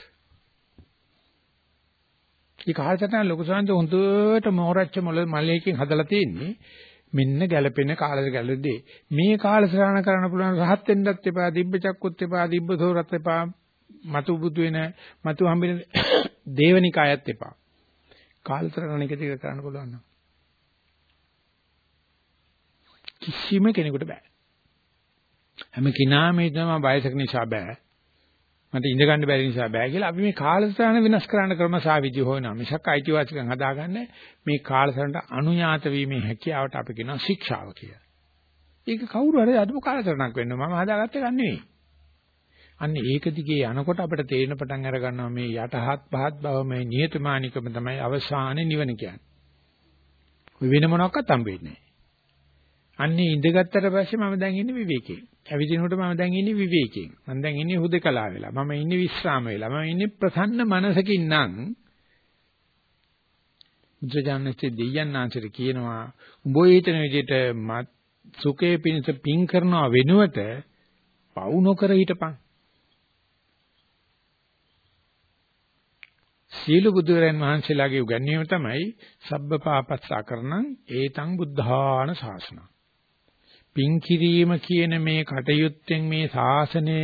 මේ කාලසටහන ලොකු සංජ හොඳට මෝරච්ච මොළ මලයකින් හදලා තියෙන්නේ මෙන්න ගැළපෙන කාලද ගැළෙද්දී මේ කාලසටහන කරන්න පුළුවන් රහත් වෙන්නත් එපා දිබ්බ චක්කුත් එපා දිබ්බ සෝරත් එපා මතු බුදු වෙන මතු හම්බෙන දේවනිකායත් එපා. කාලතරණ එක ටික කරන්න පුළුවන් නම් කිසිම කෙනෙකුට බෑ. හැම කෙනාම හිතනවා වයසක නිසා බෑ. මට ඉඳ ගන්න බැරි නිසා බෑ කියලා අපි මේ කාලසටහන වෙනස් කරන්න ක්‍රම සාවිදි හොයනවා. මිසක් අයිතිවාසිකම් හදාගන්න මේ කාලසටහනට අනුයාත වීමේ හැකියාවට අපි කියනවා ශික්ෂාව කියලා. ඒක කවුරු හරි අදම කාලසටහනක් වෙන්න මම හදාගත්ත එක නෙවෙයි. අන්න ඒක දිගේ යනකොට අපිට තේරෙන පටන් අර ගන්නවා මේ යටහත් පහත් බව මේ නියතමානිකම තමයි අවසානයේ නිවන කියන්නේ. වෙන මොනක්වත් හම්බෙන්නේ නැහැ. අන්නේ ඉඳගත්තට පස්සේ මම දැන් ඉන්නේ විවේකයෙන්. ඇවිදිනකොට මම දැන් ඉන්නේ විවේකයෙන්. මම දැන් ඉන්නේ හුදකලා වෙලා. මම ඉන්නේ විස්රාම වෙලා. මම ඉන්නේ ප්‍රසන්න මනසකින් නම් බුද්ධජානකේ දෙයයන් ආංශර කියනවා උඹ හිතන විදිහට සුඛේ පිණිස පින් කරනවා වෙනුවට පවු නොකර හිටපන්. සීල බුදුරයන් වහන්සේලාගේ උගන්වීම තමයි සබ්බ පාපස්සා කරනං ඒතං බුද්ධාන ශාසනං. පින් කිරීම කියන මේ කටයුත්තෙන් මේ ශාසනය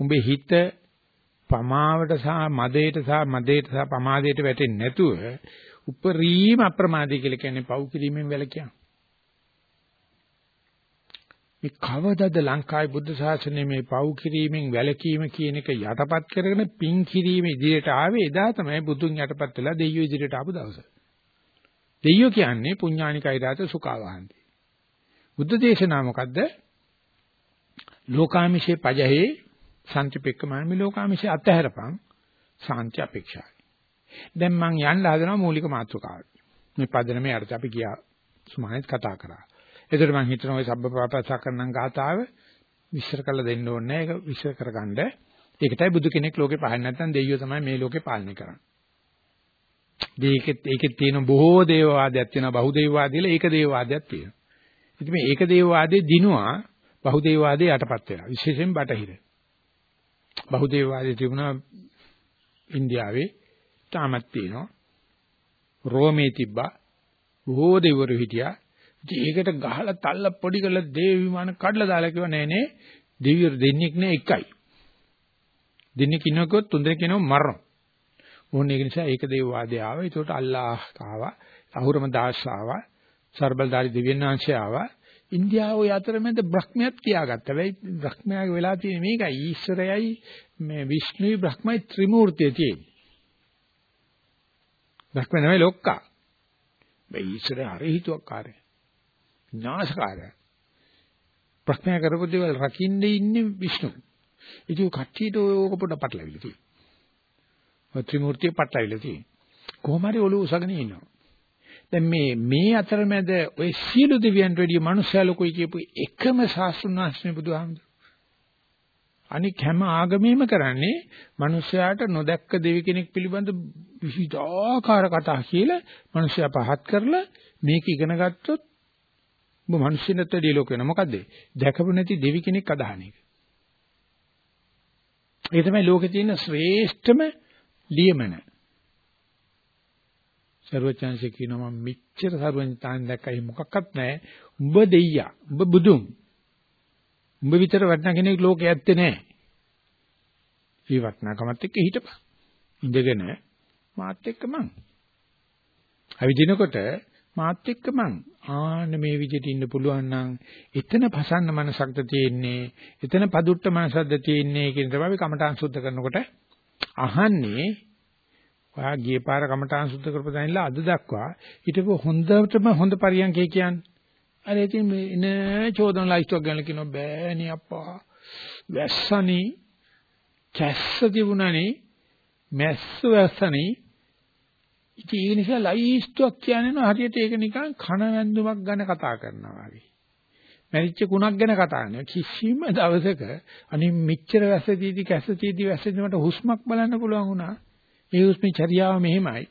උඹේ හිත පමාවට සහ මදේට සහ මදේට සහ පමාදයට වැටෙන්නේ නැතුව උපරිම අප්‍රමාදී කියලා කියන්නේ පව් කිරීමෙන් වැළකියන. මේ කවදද ලංකාවේ බුද්ධ ශාසනය මේ පව් කිරීමෙන් වැළකීම කියන එක යටපත් කරගෙන පින් කිරීම ඉදිරියට ආවේ එදා තමයි බුදුන් යටපත් වෙලා දෙයියෝ ඉදිරියට ආපු දවස. දෙයියෝ කියන්නේ පුඤ්ඤානිකයි දාත සුඛාවහන්ති. බුද්ධ දේශනා මොකද්ද? ලෝකාමිෂේ පජහේ සම්තිපෙක්කමයි ලෝකාමිෂේ අතහැරපන් සාන්ති අපේක්ෂාවයි. දැන් මං යන්න හදනවා මූලික මාතෘකාවට. මේ පදනමේ අර්ථය අපි ගියා සුමානෙත් කතා කරා. ඒතර මං හිතනවා ওই සබ්බපාපසකරණං ගාතාව විශ්ල කරලා දෙන්න ඕනේ ඒක විශ්ල කරගන්න. ඒකටයි බුදු කෙනෙක් ලෝකේ පහළ නැත්නම් දෙයියෝ තමයි මේ ලෝකේ පාලනය කරන්නේ. ඒකෙත් ඒකෙත් තියෙන බොහෝ දේවවාදයක් තියෙනවා බහුදේවවාදීලා ඒක දේවවාදයක් තියෙනවා. ඉතින් මේ ඒක දේවවාදේ දිනුවා බහුදේවවාදේ යටපත් වෙනවා. විශේෂයෙන් බටහිර. බහුදේවවාදේ තිබුණා ඉන්දියාවේ තාමත් තියෙනවා. රෝමේ තිබ්බා. බොහෝ දෙවිවරු හිටියා. ඉතින් ඒකට ගහලා තල්ල පොඩි කරලා දේව විමාන කඩලා දාලා කිව්වා නෑ නේ දෙවියෝ දෙන්නෙක් නෑ එකයි. දෙන්නෙක් ඉන්නකොත් තුන් දෙනෙක් ඉනව මරන. ඕන ඒක නිසා ඒක දේව වාදය ආවා. ඒකට අල්ලාහ් ආවා. අහුරම දාස් ආවා. සර්බල්දාරි දිව්‍යන් වංශය ආවා. ඉන්දියාව ඔය අතරමැද බ්‍රහ්මයක් තියාගත්තා. හැබැයි බ්‍රහ්මයාගේ වෙලා තියෙන මේකයි ඊශ්වරයයි මේ විෂ්ණුයි බ්‍රහ්මයි ත්‍රිමූර්තිය තියෙන්නේ. බ්‍රහ්ම නෙවෙයි ලොක්කා. මේ ඊශ්වරය හරි හිතුවක්කාරය. නාශකාරය. ප්‍රඥා කරපු දේවල් රකින්න ඉන්නේ විෂ්ණු. ඉතින් කට්ටියට ඕක පොඩ පටලවිලා තියෙනවා. ත්‍රිමූර්තිය පටලවිලා තියෙනවා. කොහොම හරි ඔළුව උසගෙන ඉන්නවා. දැන් මේ මේ අතරමැද ඔය සියලු දෙවියන්ට වැඩිය මනුස්සයා ලොකුයි කියපු එකම ශාස්ත්‍රඥාස්මේ බුදුහාමුදුරු. අනික හැම ආගමෙම කරන්නේ මනුස්සයාට නොදැක්ක දෙවි කෙනෙක් පිළිබඳ විවිධාකාර කතා කියලා මනුස්සයා පහත් කරලා මේක ඉගෙන ගත්තොත් ඔබ මිනිස්සුන්ට වැඩි ලෝක වෙන මොකද්ද? දැකපු නැති දෙවි කෙනෙක් අදහන එක. ඒ තමයි ලෝකේ තියෙන ශ්‍රේෂ්ඨම ලියමන. සර්වචන්සේ කියනවා මම මෙච්චර සර්වඥතාන් දැක්කයි මොකක්වත් නැහැ. උඹ දෙයියා. උඹ බුදුන්. උඹ විතර වටිනා කෙනෙක් ලෝකේ ඇත්තේ නැහැ. ඒ වටිනාකමත් එක්ක හිටපන්. ඉඳගෙන මාත් එක්ක මං. අවිදිනකොට මාත් එක්ක මං ආන්න මේ විදිහට ඉන්න පුළුවන් නම් එතන පසන්න මනසක්ද තියෙන්නේ එතන පදුට්ට මනසක්ද තියෙන්නේ කියන තමයි කමඨාන් සුද්ධ කරනකොට අහන්නේ ඔයා ගිය පාර කමඨාන් සුද්ධ කරපදානිලා අද දක්වා හිටපු හොඳටම හොඳ පරියන්කේ කියන්නේ අර ඉතින් මේ එන චෝදන ලයිස්ට්ක් ගන්න කියනවා බෑනේ අප්පා වැස්සනේ කැස්ස තිබුණනේ මැස්ස වැස්සනේ ඉතින් ඒ නිසා ලයිස්තුවක් කියන්නේ හරියට ඒක නිකන් කන වැන්දුමක් ගැන කතා කරනවා වගේ. මැරිච්ච කුණක් ගැන කතා කරනවා. කිසිම දවසක අනිත් මෙච්චර වැස්සදීදී කැස්සදීදී වැස්සදී මට හුස්මක් බලන්න පුළුවන් වුණා. ඒ හුස්මේ චර්යාව මෙහෙමයි.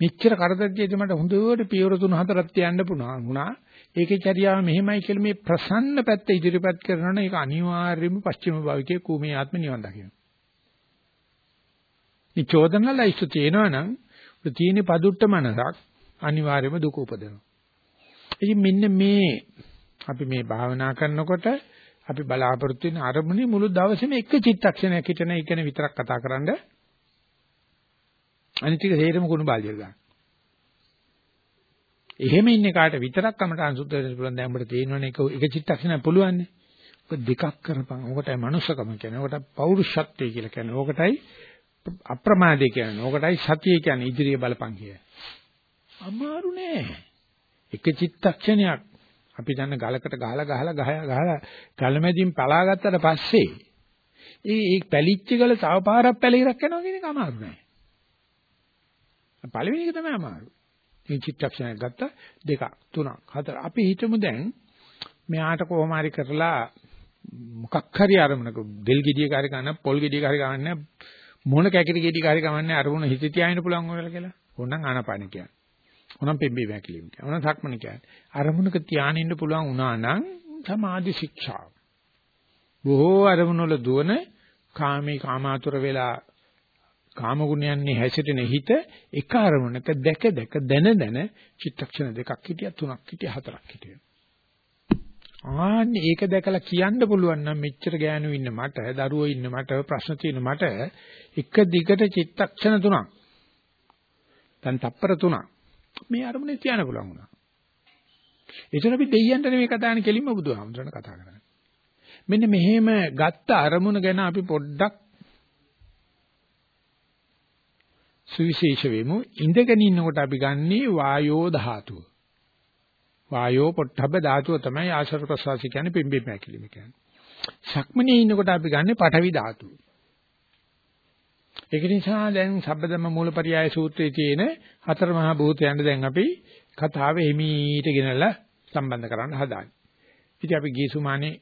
මෙච්චර කරදරයේදී මට හොඳට පියවර තුන හතරක් තියන්න පුළුවන් වුණා. ඒකේ චර්යාව මෙහෙමයි කියලා මේ ප්‍රසන්න පැත්ත ඉදිරිපත් කරනවනේ ඒක අනිවාර්යයෙන්ම පස්චිම භාවිකයේ කූමේ ආත්ම නිවන් දකිනවා. මේ චෝදනලයිසු තියෙනවනම් තියෙන පදුට්ට මනසක් අනිවාර්යයෙන්ම දුක උපදිනවා. ඉතින් මෙන්න මේ අපි මේ භාවනා කරනකොට අපි බලාපොරොත්තු වෙන අරමුණේ මුළු දවසේම එක චිත්තක්ෂණයක් හිටන එකන විතරක් කතා කරන්ඩ අනිත් ටික හේරම කුණු බාල්දිය ගන්න. එහෙම ඉන්නේ කාට විතරක් කමට අංශුද්ධ වෙන්න පුළුවන් දැන් අපිට තේරෙනවනේ එක එක චිත්තක්ෂණයක් පුළුවන් නේ. ඔක දෙකක් කරපන්. ඕකටයි මනුස්සකම කියන්නේ. ඕකට පෞරුෂත්වය කියලා කියන්නේ. ඕකටයි අප්‍රමාදේ කියන්නේ. ඕකටයි සතිය කියන්නේ ඉදිරිය බලපං කිය. අමාරු නෑ. එක චිත්තක්ෂණයක් අපි දන්න ගලකට ගහලා ගහලා ගහලා ගහලා ගලමැදින් පලා ගත්තට පස්සේ ඒ ඒ පැලිච්ච ගල තව පාරක් පැලිරක් යනවා කියන එක අමාරු නෑ. පළවෙනි එක තමයි අමාරු. මේ චිත්තක්ෂණයක් ගත්ත දෙක තුනක් හතර අපි හිතමු දැන් මෙයාට කොහොම හරි කරලා මොකක් හරි අරමුණක දෙල් ගෙඩිය කාරි ගන්න පොල් ගෙඩිය කාරි ගන්න මොන කැකිරි ගෙඩි කාරි කමන්නේ අරමුණ හිත තියාගෙන පුළුවන් ඔයලා කියලා. ඕනනම් ආනපාන කියන්නේ. ඕනම් පෙම්බේ වැකිලිම් කියන්නේ. ඕනම් සක්මන කියන්නේ. අරමුණක තියාගෙන ඉන්න පුළුවන් වුණා නම් සමාධි ශික්ෂාව. බොහෝ අරමුණු වල දුවන කාමී කාමාතුර වෙලා කාම ගුණයන්නේ හැසිරෙන හිත එක අරමුණක දැක දැක දන දන චිත්තක්ෂණ දෙකක් හිටියා තුනක් හිටියා හතරක් හිටියා. ආන්නේ ඒක දැකලා කියන්න පුළුවන් නම් මෙච්චර ගෑනු ඉන්න මට දරුවෝ ඉන්න මට ප්‍රශ්න තියෙන මට එක දිගට චිත්තක්ෂණ තුනක් දැන් තප්පර තුනක් මේ අරමුණේ තියන්න පුළුවන් වුණා. ඒතර අපි දෙයියන්ට නෙමෙයි කතා කරන්නේ කෙලින්ම බුදුහාමුදුරන කතා කරන්නේ. මෙන්න මෙහෙම ගත්ත අරමුණ ගැන අපි පොඩ්ඩක් සුවිශේෂ වෙමු. ඉඳගෙන ඉන්නකොට අපි ගන්නේ වායෝ ධාතුව. වායෝ පොට්ටබ්බ ධාතුව තමයි ආශ්‍රව ප්‍රසවාසය කියන්නේ පිම්බෙ පැකිලිම කියන්නේ. සක්මනේ ඉන්නකොට අපි ගන්නේ පඨවි ධාතුව. ඒක නිසා දැන් සබ්බදම මූලපරියාය සූත්‍රයේ තියෙන හතර මහා භූතයන්ට දැන් අපි කතාවේ හිමීට ගෙනලා සම්බන්ධ කරන්න හදාන්නේ. ඉතින් අපි ගීසුමානේ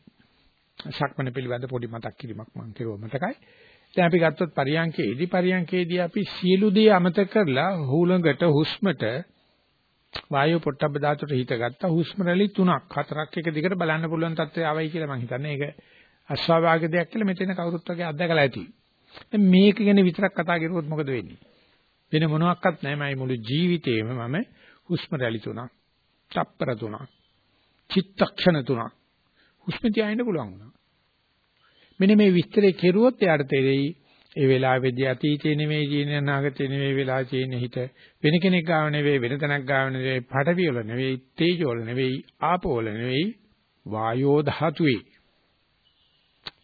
සක්මන පිළිබඳ පොඩි මතක් කිරීමක් මම කෙරුවා මතකයි. දැන් අපි ගත්තොත් පරියංකේදී පරියංකේදී අපි සියලු දේ අමතක කරලා හුලඟට හුස්මට වායු පොට්ටබ්බ ධාතුට හිත ගත්තා හුස්ම රැලි තුනක් හතරක් එක දිගට බලන්න පුළුවන් තත්ත්වය ආවයි කියලා මම හිතන්නේ ඒක අස්වාභාවික දෙයක් කියලා මෙතන කවුරුත් වගේ අත්දකලා ඇති. දැන් මේක ගැන විතරක් කතා කරුවොත් මොකද වෙන්නේ? වෙන මොනවත් නැහැ මම මුළු ජීවිතේම මම හුස්ම රැලි තුනක්, තප්පර තුනක්, චිත්තක්ෂණ තුනක් හුස්ම තියාගෙන පුළුවන් වුණා. මෙන්න මේ විස්තරේ කෙරුවොත් එයාට තේරෙයි ඒ වෙලාවේදී අතීතේ නෙමෙයි ජීන අනාගතේ නෙමෙයි වෙලා තියෙන හිත වෙන කෙනෙක් ගාව නෙවෙයි වෙන තැනක් ගාව නෙවෙයි පඩවි වල නෙවෙයි තේජෝ වල නෙවෙයි ආපෝ වල නෙවෙයි වායෝ ධාතුවේ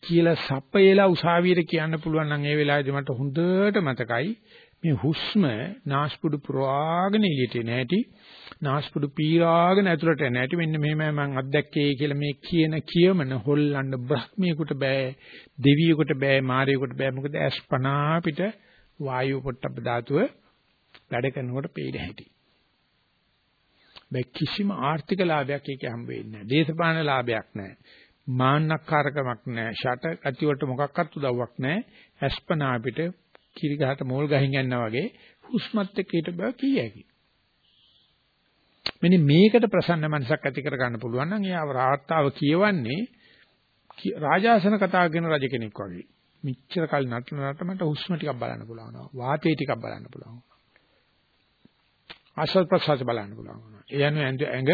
කියලා සප්පේලා උසාවියට කියන්න පුළුවන් නම් ඒ වෙලාවේදී මට හොඳට මතකයි මේ හුස්ම නාස්පුඩු පුරවාගෙන එළියට එන හැටි. නාස්පුඩු පීරාගෙන ඇතුළට එන හැටි මෙන්න මෙහෙමයි මම අත්දැක්කේ කියලා මේ කියන කියමන හොල්ලන්න බ්‍රහ්මියෙකුට බෑ දෙවියෙකුට බෑ මාරියෙකුට බෑ. මොකද අස්පනා පිට වායු පොට්ටබ්බ ධාතුව වැඩ කරනකොට පේන හැටි. මේ කිසිම ආර්ථික ලාභයක් ඒකේ හම්බ වෙන්නේ නැහැ දේශපාලන ලාභයක් නැහැ මාන්නක්කාරකමක් නැහැ ෂට අති වලට මොකක්වත් උදව්වක් නැහැ අස්පනා පිට කිරි ගහට මෝල් ගහින් යනවා වගේ හුස්මත් එක්ක හිට බව කීයකි. මෙන්න මේකට ප්‍රසන්න මනසක් ඇති කර ගන්න පුළුවන් නම් එයා රාත්තාව කියවන්නේ රාජාසන කතා කරන රජ කෙනෙක් වගේ. මිච්ඡර කල් නටන නට මට හුස්ම ටිකක් බලන්න පුළුවන්. වාතය ටිකක් බලන්න පුළුවන්. ආශ්වාස ප්‍රශ්වාස බලන්න පුළුවන්. ඒ යන ඇඟ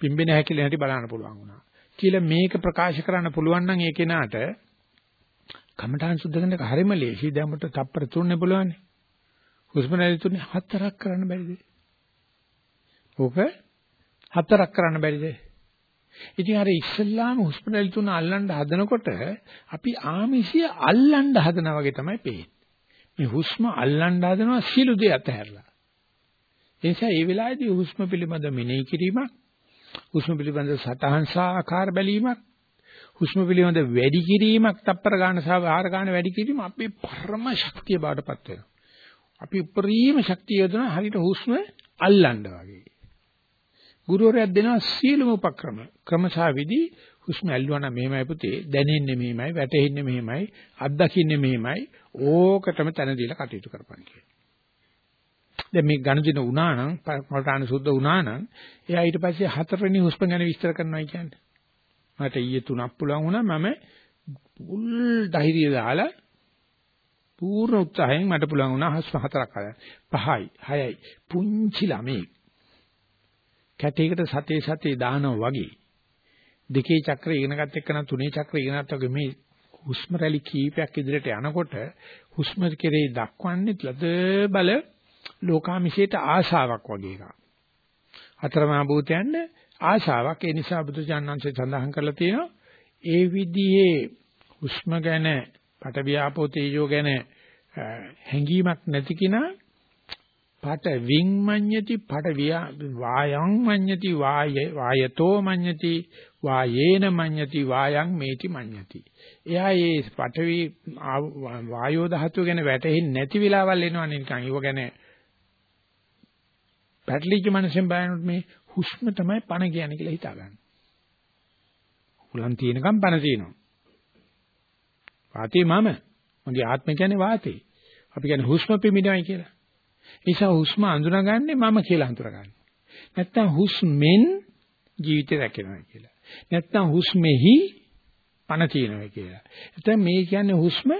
පිම්බෙන හැකිලි නැති බලන්න පුළුවන් වුණා. කියලා මේක ප්‍රකාශ කරන්න පුළුවන් නම් ඒ කෙනාට කමඨාන් සුද්ධ කරන එක හරිම ලේසි. දැන් මට තප්පර තුනේ බලවන්නේ. හුස්ම රැලි තුනේ හතරක් කරන්න බැරිද? ඕක හතරක් කරන්න බැරිද? ඉතින් අර ඉස්සල්ලාම හුස්ම රැලි තුන අල්ලන්න හදනකොට අපි ආමිෂය අල්ලන්න හදනා වගේ තමයි පේන්නේ. මේ හුස්ම අල්ලන්න හදනවා සියලු දේ අතහැරලා. ඒ නිසා මේ වෙලාවේදී හුස්ම පිළිබඳ මෙනෙහි කිරීමක්, හුස්ම පිළිබඳ සතහන් සාකාර බැලීමක්, හුස්ම පිළිබඳ වැඩි කිරීමක් තප්පර ගන්න සහ ආහාර ගන්න වැඩි කිරීම අපේ පරම ශක්තිය බාටපත් වෙනවා. අපි උපරිම ශක්තිය යොදන හරියට හුස්ම අල්ලන්න වගේ. ගුරුවරයෙක් දෙනවා සීලම උපක්‍රම. ක්‍රමසහ විදි හුස්ම ඇල්ලුවා නම් මෙහෙමයි පුතේ දැනෙන්නේ මෙහෙමයි වැටෙන්නේ මෙහෙමයි අත්දකින්නේ මෙහෙමයි ඕකටම තන දීලා කටයුතු කරපන් කියලා. දැන් මේ ගණදින වුණා නම් පරමාර්ථාන සුද්ධ වුණා නම් එයා ඊට පස්සේ හතරවෙනි හුස්ම ගැන විස්තර කරනවා කියන්නේ. මට ඊයේ තුනක් පුළුවන් වුණා මම පුල් ධෛර්යය දාලා පූර්ණ උත්සාහයෙන් මට පුළුවන් වුණා හස්ම හතරක් හදන්න. පහයි, හයයි. පුංචි ළමයි. කැටයකට සතේ සතේ දානවා වගේ. දෙකේ චක්‍ර ඉගෙනගත් එක්කන තුනේ චක්‍ර ඉගෙනගත් වගේ මේ හුස්ම රැලි කීපයක් ඉදිරියට යනකොට හුස්ම කෙරේ දක්වන්නේ ලද බල ලෝකාමිෂයට ආශාවක් වගේ එකක්. අතරමා භූතයන්ට ආශාවක් ඒ නිසා බුදුචානන්සේ සඳහන් කරලා තියෙනවා ඒ විදිහේ හුස්ම ගැන පටවියාපෝ තේජෝ ගැන හැඟීමක් නැති කිනා පට වින් මඤ්ඤති පට වායං මඤ්ඤති වාය වායතෝ මඤ්ඤති වායේන මඤ්ඤති වායං මේති මඤ්ඤති එයා මේ පටවි වායෝ ධාතුව ගැන වැටහෙන්නේ නැති වෙලාවල් එනවනේ නිකන් ඒව ගැන පැටලිච්ච මනසෙන් බලනොත් මේ හුස්ම තමයි පණ කියන්නේ කියලා හිතා ගන්න. හුලන් තියෙනකම් පණ තියෙනවා. වාතේ මම. මගේ ආත්මය කියන්නේ වාතේ. අපි කියන්නේ හුස්ම පිමිනවයි කියලා. ඒ නිසා හුස්ම අඳුනගන්නේ මම කියලා අඳුරගන්න. නැත්තම් හුස්මෙන් ජීවිතය රැකෙනවා කියලා. නැත්තම් හුස්මෙහි පණ තියෙනවා කියලා. නැත්තම් මේ කියන්නේ හුස්ම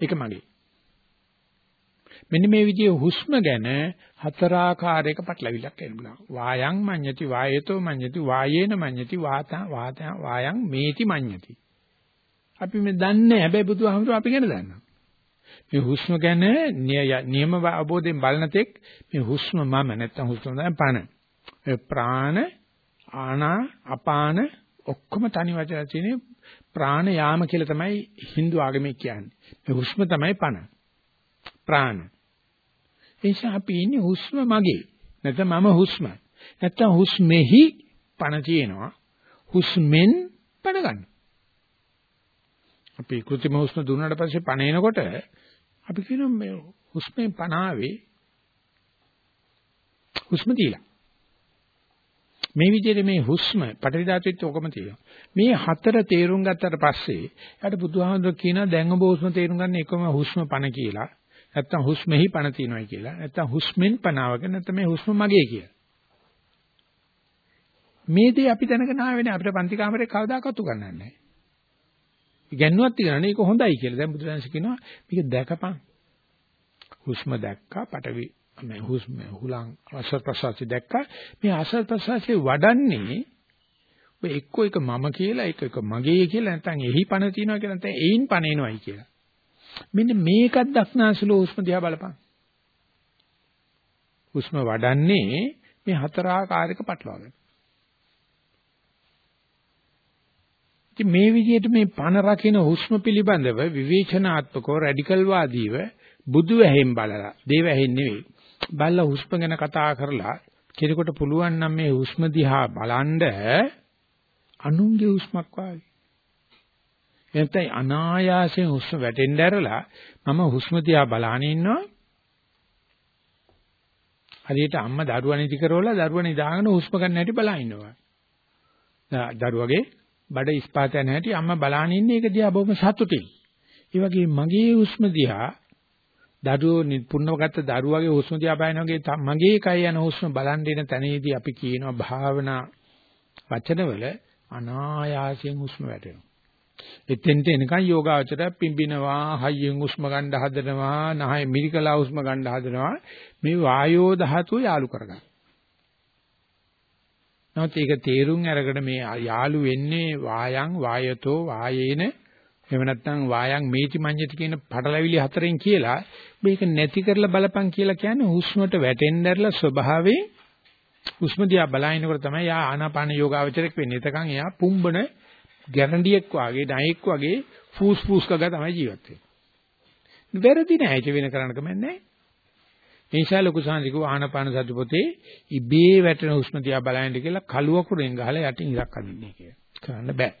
ඒක මගේ. මෙන්න මේ විදිහේ හුස්ම ගැන හතරාකාරයක පටලවිලක් එනවා. වායං මඤ්ඤති වායතෝ මඤ්ඤති වායේන මඤ්ඤති වාතං වාතං වායං මේති මඤ්ඤති. අපි මේ දන්නේ හැබැයි බුදුහාමුදුරුවෝ අපි ගැන දන්නවා. මේ හුස්ම ගැන නියම අවබෝධයෙන් බලන තෙක් මේ හුස්ම මම නැත්තම් හුස්ම තමයි පණ. ප්‍රාණ ආනා අපාන ඔක්කොම තනි වචන තියෙන්නේ ප්‍රාණ යාම කියලා තමයි Hindu ආගමේ කියන්නේ. මේ හුස්ම තමයි පණ. ප්‍රාණ. ඒ නිසා අපි ඉන්නේ හුස්ම මගේ. නැත්නම් මම හුස්ම. නැත්නම් හුස්මෙහි පණ තියෙනවා. හුස්මෙන් පණ ගන්න. අපි કૃතිම හුස්ම දුන්නාට පස්සේ පණ එනකොට අපි කියනවා මේ හුස්මෙන් පණ ආවේ හුස්ම දීලා. මේ විදිහට මේ හුස්ම පටවි ධාතුවෙත් ඔකම තියෙනවා. මේ හතර තේරුම් ගත්තට පස්සේ යාට බුදුහාමුදුරුවෝ කියනවා දැන් ඔබ හුස්ම තේරුම් ගන්න එකම හුස්ම පණ කියලා. නැත්තම් හුස්මෙහි පණ තියෙනවා කියලා. නැත්තම් හුස්මෙන් පණාවක නැත්තම් මේ හුස්ම මගේ කියලා. මේ දේ අපි දැනගෙන ආවෙන්නේ අපිට පන්ති කාමරේ කවදාකවත් උගන්වන්නේ නැහැ. ඉගෙනුවත් ඉගෙනන්නේ ඒක හොඳයි කියලා. දැන් බුදුරජාණන් කියනවා මේක දැකපන්. හුස්ම දැක්කා පටවි මේ හුස්ම හුලං ආශ්වාස ප්‍රශ්වාසය දැක්කා මේ ආශ්වාස ප්‍රශ්වාසයේ වඩන්නේ ඔය එක්ක එක මම කියලා එක එක මගේ කියලා නැත්නම් එහි පණ තියනවා කියලා නැත්නම් එයින් පණ එනවයි කියලා මෙන්න මේකත් දක්නාසුල හුස්ම දිහා බලපන් හුස්ම වඩන්නේ මේ හතර ආකාරයක පටලවාගෙන ඉතින් මේ විදිහට මේ පණ රකින්න හුස්ම පිළිබඳව විවේචනාත්මකව රැඩිකල් වාදීව බුදු ඇහෙන් බලලා දේව ඇහෙන් නෙවෙයි බල්ලා හුස්ම ගැන කතා කරලා කෙනෙකුට පුළුවන් නම් මේ හුස්ම දිහා බලන්ඩ අනුන්ගේ හුස්මක් වාගේ. එතෙන් අනායාසයෙන් හුස්ම වැටෙන්න ඇරලා මම හුස්ම දිහා බලාගෙන ඉන්නවා. හරියට අම්මා දරුවා නිදි කරවලා දරුවා නිදාගෙන හුස්ම ගන්න හැටි බලා ඉන්නවා. දරුවගේ බඩ ඉස්පාත යන හැටි අම්මා බලාගෙන ඉන්නේ ඒක දිහා බොහොම සතුටින්. ඒ වගේ මගේ හුස්ම දිහා දරුවෝ පුන්නවගත්ත දරුවගේ හුස්ම දිහා බලන වගේ මගේ කය යන හුස්ම බලන් දෙන තැනේදී අපි කියනවා භාවනා වචනවල අනායාසයෙන් හුස්ම වැටෙනවා. එතෙන්ට එනකන් යෝගාචරය පිම්බිනවා, හයියෙන් හුස්ම ගන්න හදනවා, නහය මිරිකලා හුස්ම ගන්න හදනවා. මේ වායෝ ධාතුව යාලු කරගන්න. නමුත් ඒක තේරුම් අරගෙන මේ යාලු වෙන්නේ වායං වායතෝ වායේන එහෙම නැත්නම් වායං මේති මඤ්ඤති කියන පටලැවිලි හතරෙන් කියලා මේක නැති කරලා බලපන් කියලා කියන්නේ හුස්මට වැටෙන්නදලා ස්වභාවයෙන් හුස්ම දිහා බලනකොට තමයි යා ආනාපාන යෝගාවචරයක් වෙන්නේ. එතකන් එයා පුම්බන ගැරන්ඩියෙක් වාගේ ණයෙක් වාගේ ෆූස් ෆූස් කගා තමයි ජීවත් වෙන්නේ. වැරදි නෑ ඒක වෙන කරන්න කමක් නෑ. ඒ නිසා ලොකු සාන්තිකෝ ආනාපාන සති පොතේ ඉබේ වැටෙන හුස්ම දිහා බලන්න කියලා කලුවකුරෙන් ගහලා යටින් ඉරක් අදින්නේ කියලා. කරන්න බෑ.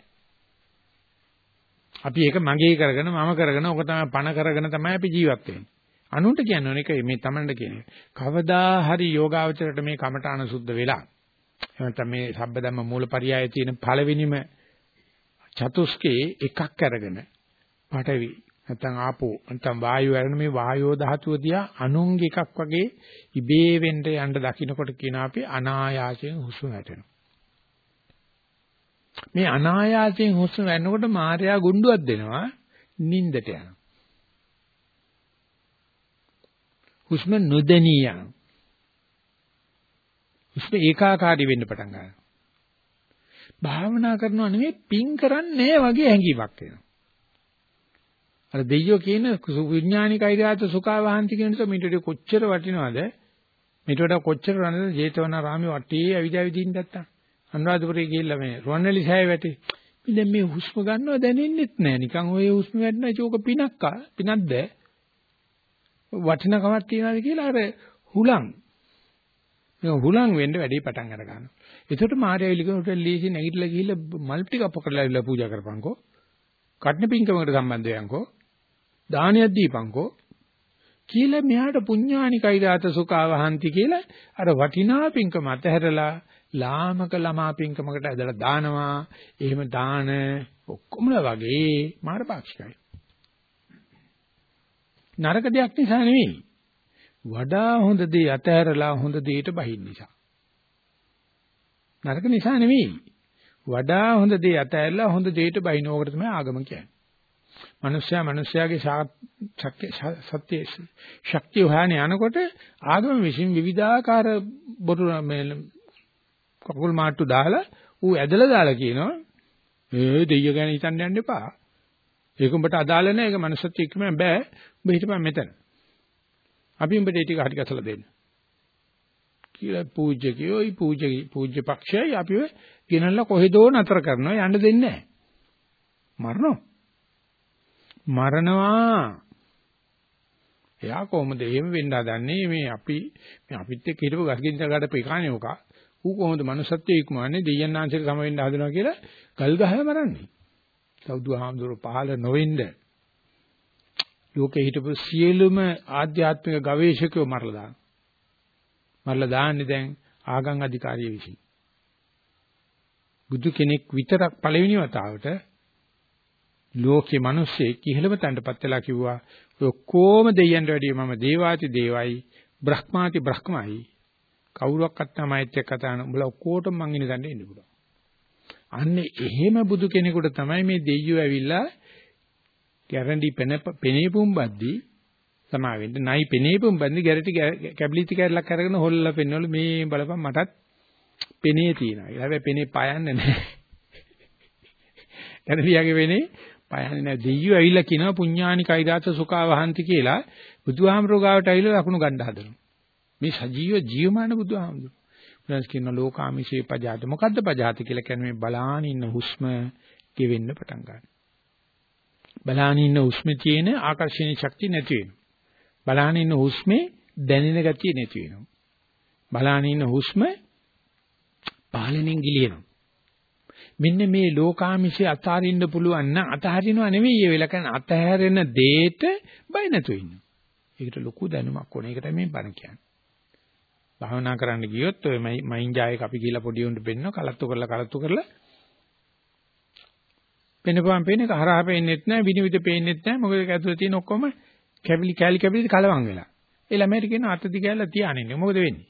අපි ඒක මගේ කරගෙන මම කරගෙන ඔක තමයි පණ කරගෙන තමයි අපි ජීවත් වෙන්නේ. අනුන්ට කියන්නේ ඒක මේ තමන්ට කියන්නේ. කවදා හරි යෝගාවචරයට මේ කමඨාන සුද්ධ වෙලා එහෙම නැත්නම් මේ සබ්බදම්ම මූලපරියායේ තියෙන පළවෙනිම චතුස්කේ එකක් අරගෙන පටවි නැත්නම් ආපෝ නැත්නම් වායුව අරගෙන මේ වායෝ ධාතුව දිහා අනුංග එකක් වගේ ඉබේ වෙන්න යන්න දකින්නකොට කියන අපි අනායාසයෙන් හුස්ම වැටෙනවා. මේ අනායාසයෙන් හුස්ම ගන්නකොට මාර්යා ගුඬුවක් දෙනවා නින්දට යනවා. හුස්ම නොදෙනී යනවා. හුස්ම ඒකාකාරී වෙන්න පටන් ගන්නවා. භාවනා කරනවා නෙමෙයි පිං කරන්නේ වගේ හැඟීමක් එනවා. අර දෙයියෝ කියන විඥානික අයිරාත සුඛාවහන්ති කියන නිසා මීට කොච්චර වටිනවද? මීට වඩා කොච්චර රණද ජේතවනාරාමේ වටේ ඇවිද ඇවිදින්න නැත්තම්. අනුරාධපුරේ ගිහිල්ලා මේ රුවන්වැලි සෑය වැටි. ඉතින් දැන් මේ හුස්ම ගන්නව දැනෙන්නෙත් නෑ. නිකන් ඔය හුස්ම වැටෙන චෝක පිනක්කා. පිනක්ද? වටිනකමක් තියනවාද කියලා අර හුලං. මේ හුලං වෙන්න වැඩි පටන් අර ගන්නවා. ඒකට මාර්යාවිලි කෙනෙකුට ලීසි නැගිටලා ගිහිල්ලා මල් ටික අප කරලා ඉල්ල පූජා කරපන්කෝ. කට්න පිංකමකට සම්බන්ධ වෙයන්කෝ. දානයක් දීපන්කෝ. කියලා මෙයාට පුඤ්ඤානිකයි දාත සුඛාවහන්ති කියලා අර වටිනා පිංකම අතහැරලා ලාමක ළමා පින්කමකට ඇදලා දානවා. එහෙම දාන ඔක්කොමලා වගේ මාරපාක්ෂිකයි. නරක දෙයක් නිසා නෙවෙයි. වඩා හොඳ දේ අතහැරලා හොඳ දෙයට බහින්න නිසා. නරක නිසා නෙවෙයි. වඩා හොඳ දේ අතහැරලා හොඳ දෙයට බහින ඕකට තමයි ආගම කියන්නේ. මිනිස්සයා මිනිස්යාගේ සත්‍ය ශක්තිය හොයන යනකොට ආගම විසින් විවිධාකාර බොරු මේ කකුල් මාට්ටු දාලා ඌ ඇදලා දාලා කියනවා ඒ දෙයිය ගැන හිතන්න යන්න එපා. ඒක උඹට අදාළ නැහැ. ඒක මනුස්සත් එක්කම බෑ. උඹ හිටපන් මෙතන. අපි උඹට ඒ ටික හරි ගසලා දෙන්න. කියලා පූජ්‍ය කියෝයි පූජ්‍ය පූජ්‍ය පක්ෂයයි අපිව ගෙනල්ලා කොහෙදෝ නතර කරනවා යන්න දෙන්නේ නැහැ. මරනවා. මරනවා. එයා කොහොමද එහෙම වෙන්න හදන්නේ මේ අපි මේ අපිත් එක්ක හිටපු ගස්ගින්න ගඩ පෙකානේ උකා ඌ කොහොමද manussත්වයේ ඉක්මවන්නේ දෙයයන් ආංශයට සම වෙන්න හදනවා කියලා ගල් ගහලා මරන්නේ. සෞදුහාමුදුර පහල නොවෙන්න ලෝකේ හිටපු සියලුම ආධ්‍යාත්මික ගවේෂකයෝ මරලා දාන. මරලා දාන්නේ දැන් ආගම් අධිකාරිය විසින්. බුදු කෙනෙක් විතරක් පළවෙනි වතාවට ලෝකේ මිනිස්සෙක් ඉහළම තැනටපත් වෙලා කිව්වා ඔක්කොම දෙයයන්ට වැඩිය මම දේවාති දේවයි බ්‍රහ්මාති බ්‍රහ්මයි කවුරක්වත් තමයි එක්ක කතා කරන උඹලා ඔක්කොටම මං ඉන්න තැනට එන්න පුළුවන්. අන්නේ එහෙම බුදු කෙනෙකුට තමයි මේ දෙයියෝ ඇවිල්ලා ගැරන්ටි පෙන පෙනේ පුම්බද්දි සමා වෙන්න නයි පෙනේ පුම්බද්දි ගැරටි කැබලිටි කැරලක් අරගෙන හොල්ලලා පෙන්නවලු මේ බලපන් මටත් පෙනේ තියෙනවා. ඒ හැබැයි පෙනේ පයන්නේ නැහැ. ගැරටියාගේ වෙනේ පයන්නේ නැහැ. දෙයියෝ ඇවිල්ලා කියනවා පුඤ්ඤානි කයිදාත සුඛා වහන්ති කියලා බුදුහාමරෝ ගාවට ඇවිල්ලා ලකුණු ගන්න හදනවා. මේ සජීව ජීවමාන බුදුහාමුදුරුවෝ. ඊළඟට කියන ලෝකාමිෂේ පජාත. මොකද්ද පජාත කියලා කියන්නේ මේ බලාන ඉන්න හුස්ම ගෙවෙන්න පටන් ගන්නවා. බලාන ඉන්න හුස්මේ තියෙන ආකර්ෂණීය ශක්තිය නැති වෙනවා. බලාන ඉන්න හුස්මේ දැනෙන ගතිය නැති වෙනවා. බලාන ඉන්න හුස්ම පාලනයෙන් ගිලිනවා. මෙන්න මේ ලෝකාමිෂේ අතාරින්න පුළුවන් නම් අතහරිනව නෙවෙයි ඒ වෙලාව කරන අතහැරෙන දෙයට බය නැතුව ඉන්න. ඒකට ලොකු දැනුමක් ඕනේ. ඒකට මේ බණ කියන්නේ. භාවනා කරන්න ගියොත් ඔය මයින් ජායක අපි කියලා පොඩි උන්ට පෙන්නන කලත්තු කරලා කලත්තු කරලා පෙනපම් පේන එක හරහා පේන්නෙත් නැහැ විනිවිද පේන්නෙත් නැහැ මොකද ඒක ඇතුලේ තියෙන ඔක්කොම කැවිලි කැලි කැවිලි කලවම් වෙලා ඒ ළමයට කියන අත දිගැල්ලා තියානින්නේ මොකද වෙන්නේ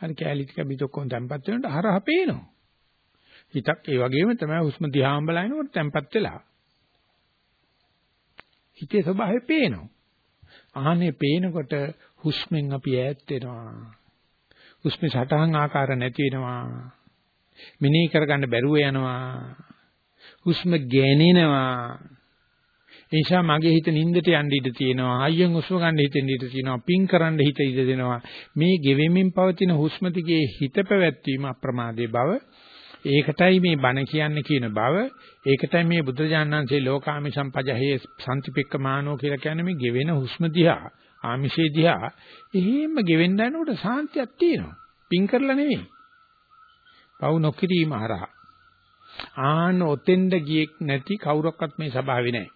හරි කැලි කැවිලි ඔක්කොම තැම්පත් වෙනකොට හරහා පේනවා හිතක් ඒ වගේම තමයි හුස්ම දිහාම බලනකොට තැම්පත් වෙලා හිතේ ස්වභාවය පේනවා ආහනේ පේනකොට හුස්මෙන් අපි ඈත් වෙනවා. හුස්මේ සටහන් ආකාර නැති වෙනවා. මිනී කරගන්න බැරුව යනවා. හුස්ම ගෑනෙනවා. ඒ නිසා මගේ හිත නින්දට යන්න ඉඩ තියෙනවා. අයියෙන් හුස්ම ගන්න හිතෙන් ඉඩ තියෙනවා. පිං කරන්න හිත ඉඩ දෙනවා. මේ ගෙවෙමින් පවතින හුස්ම දිගේ හිත පැවැත්වීම අප්‍රමාදයේ බව ඒකටයි මේ බණ කියන්නේ කියන බව ඒකටයි මේ බුදුරජාණන්සේ ලෝකාමි සම්පජහේ සම්තිපෙක්කමානෝ කියලා කියන්නේ මේ ගෙවෙන හුස්ම දිහා ආමිෂේ දිහා එහෙම ගෙවෙන්න යනකොට සාන්තියක් තියෙනවා. පින් කරලා නෙවෙයි. පව් නොකිරීම හරහා. ආන ඔතෙන්ද ගියෙක් නැති කවුරක්වත් මේ සභාවේ නැහැ.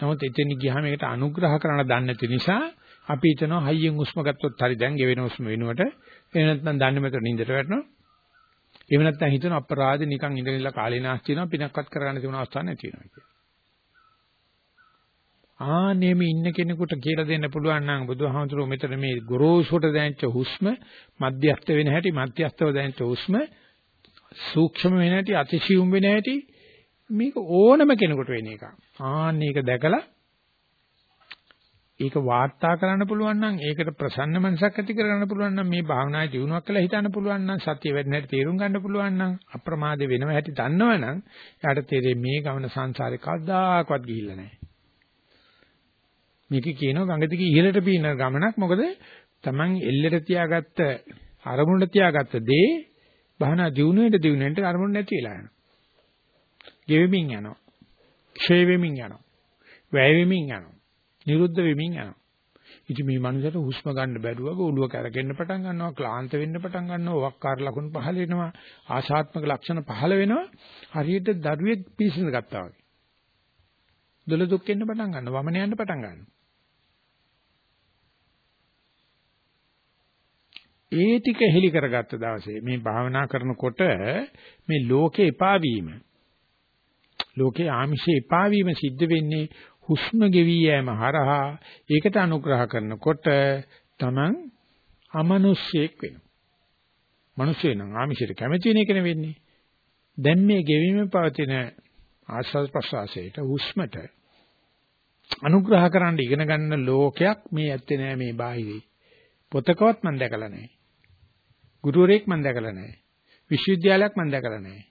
නමුත් එතෙන් ගියාම ඒකට අනුග්‍රහ කරන්න දන්නේ නැති නිසා අපි හිතනවා හයියෙන් හුස්ම ගත්තොත් හරි දැන් ගෙවෙන හුස්ම වෙනුවට එහෙම නැත්නම් දන්නේ මෙතන නින්දට වැටෙනවා. එහෙම නැත්නම් හිතන අපරාධ නිකන් ඉඳලා කාලේ නාස්ති වෙනවා පිනක්වත් කරගන්න තිබුණ අවස්ථාවක් නැති වෙනවා කියලා. ආනෙම ඉන්න කෙනෙකුට කියලා දෙන්න පුළුවන් නම් බුදුහාමුදුරුවෝ මෙතන මේ ගොරෝසුට දැනෙච්ච හුස්ම මධ්‍යස්ත වෙන හැටි මධ්‍යස්තව දැනෙච්ච හුස්ම සූක්ෂම වෙන හැටි අතිශයුම් වෙන හැටි මේක ඕනම කෙනෙකුට වෙන එකක්. ආන්න ඒක දැකලා ඒක වාර්තා කරන්න පුළුවන් නම් ඒකට ප්‍රසන්න මනසක් ඇති කරගන්න පුළුවන් නම් මේ භාවනායේ දියුණුවක් කියලා හිතන්න පුළුවන් නම් සතිය වැඩි නැති තේරුම් ගන්න පුළුවන් නම් අප්‍රමාද වෙනව හැටි දන්නවනම් යාට තේරෙන්නේ මේ ගමන සංසාරේ කවදාකවත් ගිහිල්ලා නැහැ. මේක කියනවා ගඟ දිගේ ඉහළට පීන ගමනක් මොකද Taman එල්ලෙට තියාගත්ත අරමුණට තියාගත්ත දේ බහනා දිනුනෙට දිනුනෙට අරමුණ නැති වෙලා යනවා. ගෙවෙමින් යනවා. ක්ෂය වෙමින් යනවා. වැය වෙමින් යනවා. නිරුද්ධ වෙමින් යනවා. ඉතින් මේ මනුස්සයට හුස්ම ගන්න බැරුවව ඔළුව කැරකෙන්න පටන් ගන්නවා ක්ලාන්ත වෙන්න පටන් ගන්නවා වක්කාර ලකුණු පහල වෙනවා ආශාත්මක ලක්ෂණ පහල වෙනවා. හරියට දරුවෙක් පිළිසිඳ ගත්තා වගේ. දොළ දුක් එන්න පටන් ගන්නවා වමන යන්න පටන් ගන්නවා. ඒ ටික හෙලි කරගත්ත දවසේ මේ භාවනා කරනකොට මේ ලෝකේ එපා වීම ලෝකේ ආමිෂේ එපා වීම සිද්ධ වෙන්නේ හුස්ම ගෙවි යෑම හරහා ඒකට අනුග්‍රහ කරනකොට Taman අමනුෂ්‍යෙක් වෙනවා. මිනිස්සේ නම් ආමිෂයට කැමති වෙන එක නෙවෙන්නේ. දැන් මේ ගෙවීමේ පවතින ආස්වාද ප්‍රසවාසයට හුස්මට අනුග්‍රහ කරන්න ඉගෙන ගන්න ලෝකයක් මේ ඇත්තේ නෑ මේ බාහිරේ. පොතකවත් මම දැකලා නෑ. ගුරුවරයෙක් මම දැකලා නෑ. විශ්වවිද්‍යාලයක් මම දැකලා නෑ.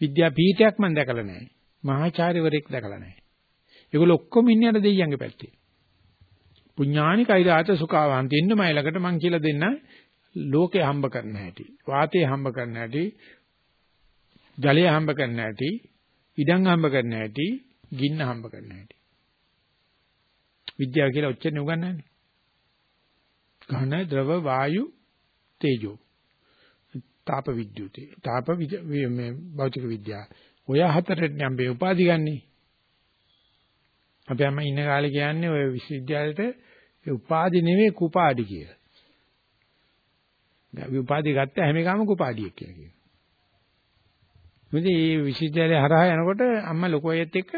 විද්‍යාපීඨයක් මම දැකලා නෑ. මහාචාර්යවරයෙක් දැකලා නෑ. ඒගොල්ලෝ ඔක්කොම ඉන්නේ අර දෙයියන්ගේ පැත්තේ. පුඤ්ඤානි කෛරාත සුඛාවන්ති ඉන්න මයි ළඟට මං කියලා දෙන්න ලෝකේ හම්බ කරන්න හැටි. වාතේ හම්බ කරන්න හැටි. ජලය හම්බ කරන්න හැටි. ඉඩම් හම්බ කරන්න හැටි. ගින්න හම්බ කරන්න හැටි. විද්‍යාව කියලා ඔච්චර නුගන්නන්නේ. ඝන ද්‍රව වායු තේජෝ. තාප විද්‍යුතේ. තාප මේ භෞතික විද්‍යාව. ඔය හතරට නම් මේ උපාධි ගන්නේ. අපි අම්ම ඉන්න කාලේ කියන්නේ ඔය විශ්වවිද්‍යාලේට උපාධි නෙවෙයි කුපාඩි කියලා. අපි උපාධි ගත්ත හැම එකම කුපාඩියක් කියලා කියනවා. මොකද මේ විශ්වවිද්‍යාලේ හරහා යනකොට අම්මා ලොකු අයත් එක්ක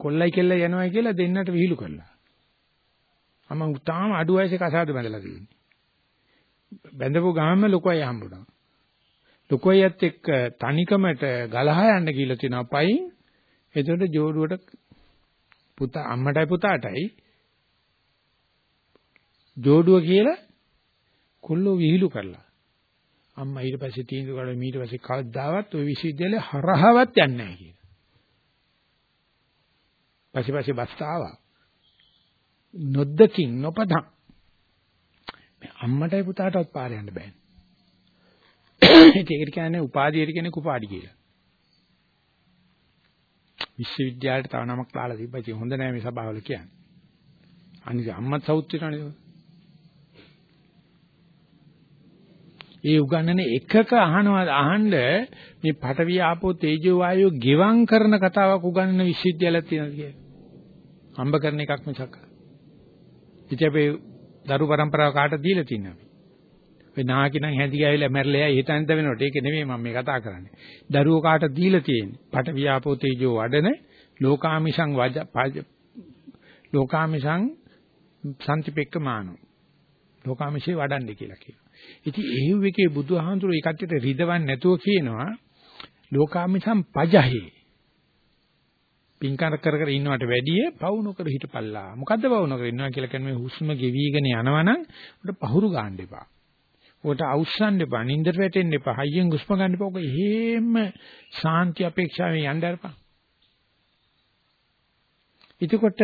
කොල්ලයි කෙල්ලයි යනවායි කියලා දෙන්නට විහිළු කළා. අම්මා තාම අඩු වයසේ කසාද බැඳලා තියෙන්නේ. බැඳපු ගාම ලොකු අය හම්බුණා. ලොකු අයත් එක්ක තනිකමට ගලහා යන්න කියලා තියෙනවා පයින් එතකොට ජෝඩුවට පුතා අම්මටයි පුතාටයි ජෝඩුව කියලා කොල්ලෝ විහිළු කරලා අම්මා ඊට පස්සේ තීන්දුව කළා ඊට පස්සේ කවදාවත් ওই විශ්වවිද්‍යාලේ හරහවත් යන්නේ නැහැ කියලා. පස්සේ පස්සේ බස්තාවා. නොදකින් නොපදක්. අම්මටයි පුතාටවත් පාර යන්න බෑනේ. ඒකට කියන්නේ උපාධියට කියන්නේ කුපාඩි කියලා. විශ්වවිද්‍යාලයට තව නමක් දාලා තිබ්බා. ඉතින් හොඳ නෑ මේ සභාවල කියන්නේ. අනිත් අම්මත් සවුත් වෙනවනේ. ඒ උගන්නන එකක අහනවා අහන්න මේ පඨවි ආපෝ තේජෝ වායෝ ගෙවම් කරන කතාවක් උගන්නන විශ්වවිද්‍යාලයක් තියෙනවා කියලා. හම්බ කරන එකක් මිසක්. ඉතින් අපි දරු પરම්පරාව කාට දීලා තින්නේ? ඔය නාකිනම් හැදි ගෑවිලා මැරලා යයි හිතන්ත වෙනකොට ඒක නෙමෙයි මම මේ කතා කරන්නේ. දරුවෝ කාට දීලා තියෙන්නේ? පට වියාපෝ තේජෝ වඩන ලෝකාමිෂං වජ ලෝකාමිෂං සම්තිපෙක්ක මානෝ. ලෝකාමිෂේ වඩන්නේ කියලා කියනවා. ඉතින් එහෙව් එකේ බුදුහාමුදුරුවෝ ඒ කට්ටියට රිදවන්නේ නැතුව කියනවා ලෝකාමිෂං පජහේ. පින්කර කර කර ඉන්නවට වැඩිය පවු නොකර හිටපල්ලා. මොකද්ද පවු නොකර ඉන්නවා කියලා කියන්නේ හුස්ම ගෙවිගෙන යනවනම් උඩ පහුරු ගන්න එපා. ඔකට අවුස්සන්න එපා, නින්දට වැටෙන්න එපා, හයියෙන් හුස්ම ගන්න එපා. ඔක එහෙම සාන්ති අපේක්ෂාවෙන් යන්න අරපන්. එතකොට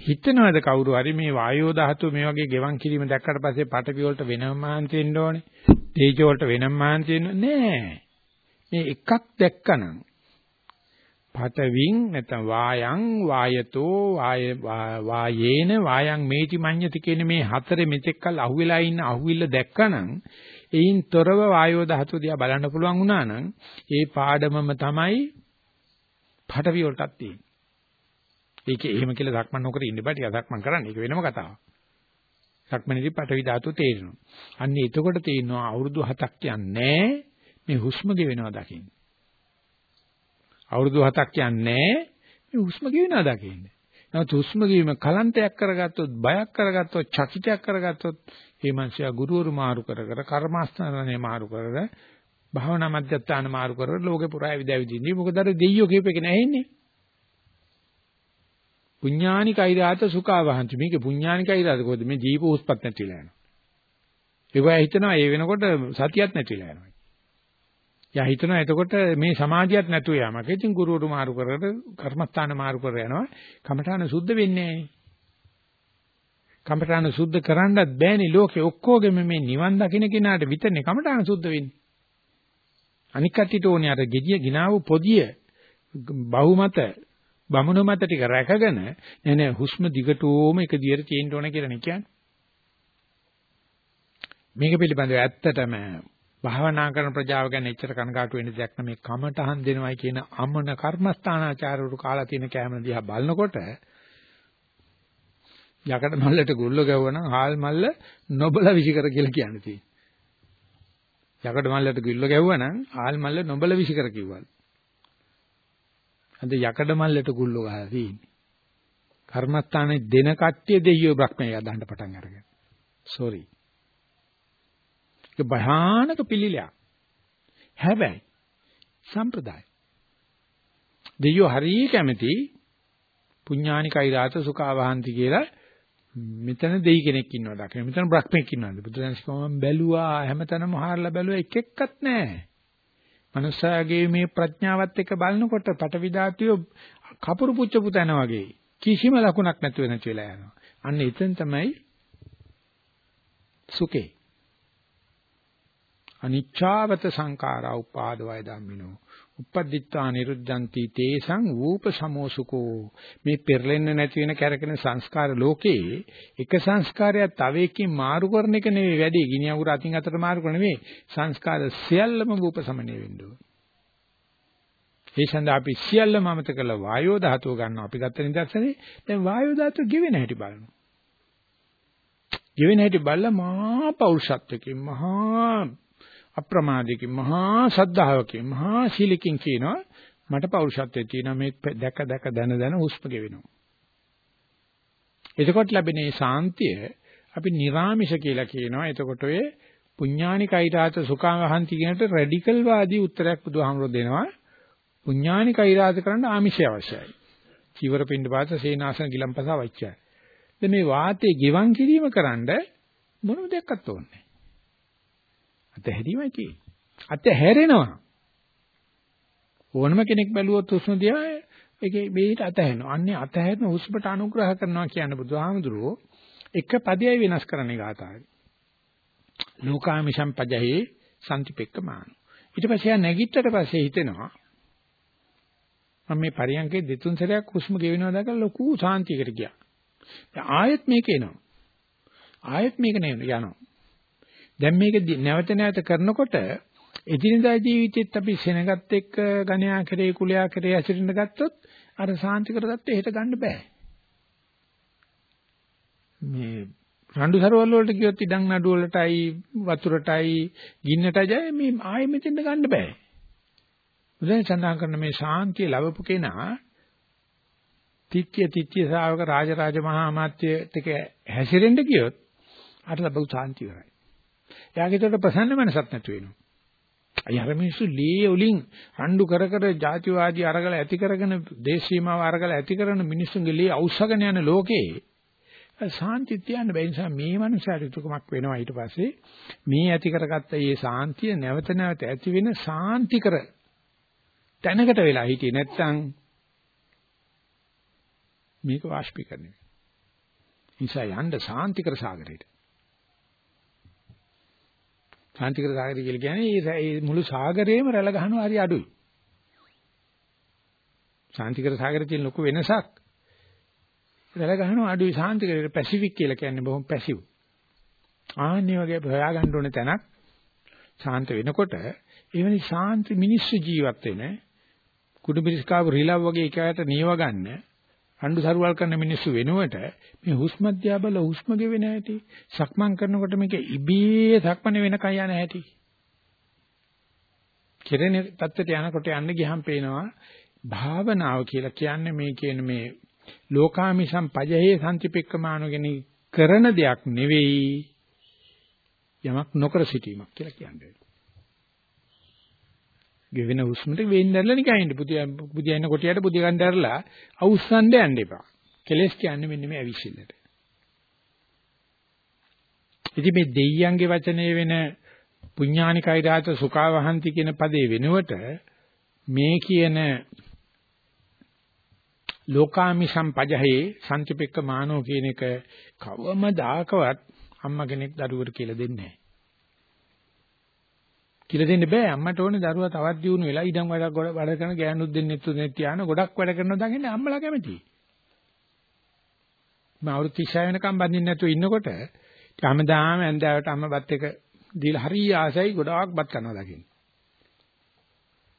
හිතනවාද කවුරු හරි මේ වායෝ ධාතුව මේ වගේ ගෙවන් කිරීම දැක්කට පස්සේ පටවි වලට වෙනම මහන්සි වෙන්න ඕනේ. තේජෝ වලට වෙනම මහන්සි වෙන්න නෑ. මේ එකක් දැක්කනම් පතවින් නැත්නම් වායං වායතෝ වාය වායේන වායං මේති මඤ්ඤති කියන මේ හතරේ මෙතෙක්කල් අහුවෙලා ඉන්න අහුවිල්ල දැක්කනම් එයින් තොරව වායෝ ධාතුව දිහා බලන්න පුළුවන් වුණා නම් ඒ පාඩමම තමයි පටවි වලටත් තියෙන්නේ. ඒකේ එහෙම කියලා සක්මන් නොකර ඉන්න බෑ ටික සක්මන් කරන්න. ඒක වෙනම කතාවක්. සක්මනේදී පටවි ධාතුව තේරෙනවා. අන්න එතකොට තේරෙනවා අවුරුදු 7ක් යන්නේ මේ හුස්ම ගෙවෙනවා දකින්න. අවුරුදු 7ක් යන්නේ මේ හුස්ම ගෙවෙනවා දකින්නේ. නමුත් හුස්ම ගෙවීම කලන්තයක් කරගත්තොත් බයක් කරගත්තොත් චකිතයක් කරගත්තොත් මේ මනුස්සයා ගුරුවරු මාරු කර කර කර්මාස්ථානනේ මාරු කර කර භාවනා මධ්‍යස්ථාන මාරු කර කර ලෝකේ පුරා විදවිදින්නේ මොකද අර දෙයියෝ කියපේක නැහෙන්නේ. පුඤ්ඤානිකයිරාත සුඛාවහන්ති මේකේ පුඤ්ඤානිකයිරාත කොහොමද මේ ජීව උස්පත් නැතිලා යනවා. ඒගොල්ලෝ හිතනවා ඒ වෙනකොට සතියක් නැතිලා යනවා. යා හිතනවා එතකොට මේ සමාධියක් නැතුව යamak. ඉතින් ගුරුවරු මාරු කරලා කර්මස්ථාන මාරු කර යනවා. කමඨාන සුද්ධ වෙන්නේ නැහැ. කමඨාන සුද්ධ කරන්නත් බෑනේ ලෝකේ ඔක්කොගෙම මේ නිවන් දකින්න කෙනාට විතරනේ කමඨාන සුද්ධ වෙන්නේ. අනික් කට්ටියට ඕනේ අර gediya ගිනාව පොදිය බහුමත බමුණු මත ටික රැකගෙන නෑ නෑ හුස්ම දිගටම එක දිගට තියෙන්න ඕන කියලා නේ කියන්නේ. මේක පිළිබඳව ඇත්තටම භාවනා කරන ප්‍රජාව ගැන එච්චර කනගාටු වෙන්න දෙයක් නෙමේ කමටහන් දෙනවයි කියන අමන කර්මස්ථානාචාරවරු කාලා තියෙන කැමන දිහා බලනකොට යකඩ මල්ලට ගුල්ල ගැවුවනම් හාල් මල්ල නොබල විසිකර කියලා කියන්නේ තියෙන්නේ. යකඩ මල්ලට ගුල්ල ගැවුවනම් හාල් මල්ල නොබල විසිකර කිව්වලු. අද යකඩ මල්ලට ගුල්ල ගහලා තියෙන්නේ. කර්මස්ථානේ දෙන කට්ටිය දෙයියෝ බ්‍රහ්මයා යදන්න පටන් අරගෙන. sorry. ඒක භයානක පිළිලයක්. හැබැයි සම්ප්‍රදාය. දෙයියෝ හරිය කැමති පුඤ්ඤානිකයි රාත සුඛාවහන්ති කියලා මෙතන දෙයි කෙනෙක් ඉන්නවා දකින. මෙතන බ්‍රහ්මෙක් ඉන්නවාද? බුදුරජාණන් වහන්සේ බැලුවා හැමතැනම හාරලා බැලුවා එක එක්කත් නැහැ. මනුස්සයාගේ මේ ප්‍රඥාවත් එක්ක බලනකොට පටවි ධාතුව කපුරු පුච්ච පුතන වගේ කිසිම ලකුණක් නැතුව නැති වෙලා යනවා. අන්න එතෙන් තමයි සුඛේ. අනිච්ඡාවත සංඛාරා උපාදවය ධම්මිනෝ. uppaditta niruddhanti තේසං වූප සමෝසුකෝ. මේ පෙරලෙන්න නැති වෙන කැරකෙන සංස්කාර ලෝකේ එක සංස්කාරයක් තව එකකින් මාරු කරන එක නෙවෙයි වැඩි. ගිනි අඟුර අතින් අතට මාරු කරන නෙවෙයි. සංස්කාර සියල්ලම වූප සමනය වෙන්න ඕන. ඒ සඳහා අපි සියල්ලම අමතක කරලා වායෝ ධාතුව ගන්නවා. අපි ගත්ත නිදර්ශනේ දැන් වායෝ ධාතුව ගෙවෙන හැටි බලනවා. ගෙවෙන හැටි බලලා මහා පෞරුෂත්වකින් මහා අප්‍රමාදයකින් මහා සද්ධාවකින් මහා සීලකින් කියනවා මට පෞරුෂත්වයේ තියෙන මේ දැක දැක දන දන හුස්ම ගෙවෙනවා. එතකොට ලැබෙන මේ සාන්තිය අපි නිර්ාමිෂ කියලා කියනවා. එතකොට ඔය පුඤ්ඤානිකයිරාත සුඛාවහන්ති කියනට රැඩිකල් වාදී උත්තරයක් බුදුහාමුදුරුවෝ දෙනවා. පුඤ්ඤානිකයිරාත කරන්න ආමිෂය අවශ්‍යයි. චීවර පින්ඩ පාත සේනාසන ගිලම්පස අවශ්‍යයි. දැන් මේ වාතයේ ගිවන් කිරීම කරන්න මොනම දෙයක්වත් ඕනේ අතහැරීමයි තියෙන්නේ. අතහැරෙනවා. ඕනම කෙනෙක් බැලුවොත් හුස්ම දිහා ඒකේ මේකට අතහැරෙනවා. අන්නේ අතහැරෙන හුස්මට අනුග්‍රහ කරනවා කියන බුදුහාමුදුරුවෝ එක පදයයි වෙනස් කරන්නේ ගාතාවේ. ලෝකාමිෂම් පජහේ සම්තිපෙක්කමාන. ඊට පස්සේ ආ නැගිට්ටට පස්සේ හිතෙනවා මම මේ පරියන්කේ දෙතුන් සැරයක් හුස්ම ගෙවෙනවා දැකලා ලොකු සාන්තියකට ගියා. ආයෙත් මේක එනවා. ආයෙත් මේක යනවා. දැන් මේක නැවත නැවත කරනකොට එදිනදා ජීවිතෙත් අපි සෙනගත් එක්ක ගණයා කරේ කුලයා කරේ ඇසිරෙන්න ගත්තොත් අර සාන්ති කරගත්ත එහෙට ගන්න බෑ. මේ රණ්ඩු සරවල් වලට ගියොත් ඉඩම් නඩු වලටයි වතුරටයි ගින්නටයි මේ ආයෙ මෙතෙන්ද ගන්න බෑ. බුදුන් සඳහන් කරන මේ ශාන්තිය ලැබපු කෙනා තිත්‍ය තිත්‍ය ශාවක රාජරාජ මහා අමාත්‍ය ටික හැසිරෙන්න ගියොත් අර ලැබු ශාන්තිය වරයි. එයාගේ ඒකට ප්‍රසන්න මනසක් නැතු වෙනවා. අය අර මිනිස්සු ලී වලින් රණ්ඩු කර කර ජාතිවාදී අරගල ඇති කරගෙන දේශ සීමාව අරගල ඇති කරන මිනිස්සුන්ගේ ලී අවශ්‍යගෙන යන ලෝකේ සාන්තිය තියන්න බැරි නිසා මේ මනුස්සයාට යුතුයකමක් වෙනවා ඊට පස්සේ මේ ඇති කරගත්ත මේ සාන්තිය නැවත නැවත ඇති වෙන සාන්තිකර තැනකට වෙලා හිටියේ නැත්තම් මේක වාෂ්පීකරණය. නිසා යන්න සාන්තිකර සාගරයට. ශාන්තිකර සාගරය කියලා කියන්නේ මේ මුළු සාගරේම රැළ ගහනවා හරි අඩුයි. ශාන්තිකර සාගරේ තියෙන ලොකු වෙනසක් රැළ ගහනවා අඩුයි ශාන්තිකර පැසිෆික් කියලා කියන්නේ බොහොම පැසිව්. ආන්නේ වගේ හොයාගන්න ඕනේ තැනක් ශාන්ත වෙනකොට එවැනි ශාන්ති මිනිස්සු ජීවත් වෙන කුඩු පිරිස්කාව රිලව් වගේ එකකට නියව ගන්න අඬු සරුවල් කරන මිනිස්සු වෙනුවට මේ හුස්ම දිහා බල හුස්ම ගෙවෙන හැටි සක්මන් කරනකොට මේක ඉබේ සක්මන වෙන කය යන හැටි කෙරෙන தත්තට යනකොට යන්න ගියහම පේනවා භාවනාව කියලා කියන්නේ මේ කියන මේ ලෝකාමිසම් පජහේ සම්තිපෙක්කමානගෙන කරන දෙයක් නෙවෙයි. යමක් නොකර සිටීමක් කියලා කියන්නේ. ගෙවෙන හුස්මට වෙන්නදලා නිකන් ඉන්න. පුතිය පුතිය එන කොටියට පුතිය ගන්න දැරලා අවුස්සන්න යන්න එපා. කෙලස් කියන්නේ මෙන්න මේ ඇවිසිල්ලට. ඉතින් මේ දෙයියන්ගේ වචනේ වෙන පුඤ්ඤානිකයි රාත සුඛාවහන්ති කියන පදේ වෙනුවට මේ කියන ලෝකාමි සම්පජහේ සම්තිපෙක්ක මානෝ කියන එක කවමදාකවත් අම්මා කෙනෙක් දරුවට කියලා දෙන්නේ නැහැ. කියලා දෙන්න බෑ අම්මට ඕනේ දරුවා තවත් දියුණු වෙලා ඉඩම් වැඩ වැඩ කරන ගෑනුත් දෙන්නෙත් තුනෙත් තියාන ගොඩක් වැඩ කරනවා දකින්නේ අම්මලා කැමතියි. මම අවුරුදු 36 වෙනකම් බඳින්න නැතුව ඉන්නකොට හැමදාම ඇඳාවට අම්ම බත් එක දීලා හරි ආසයි ගොඩාක් බත් කනවා දකින්න.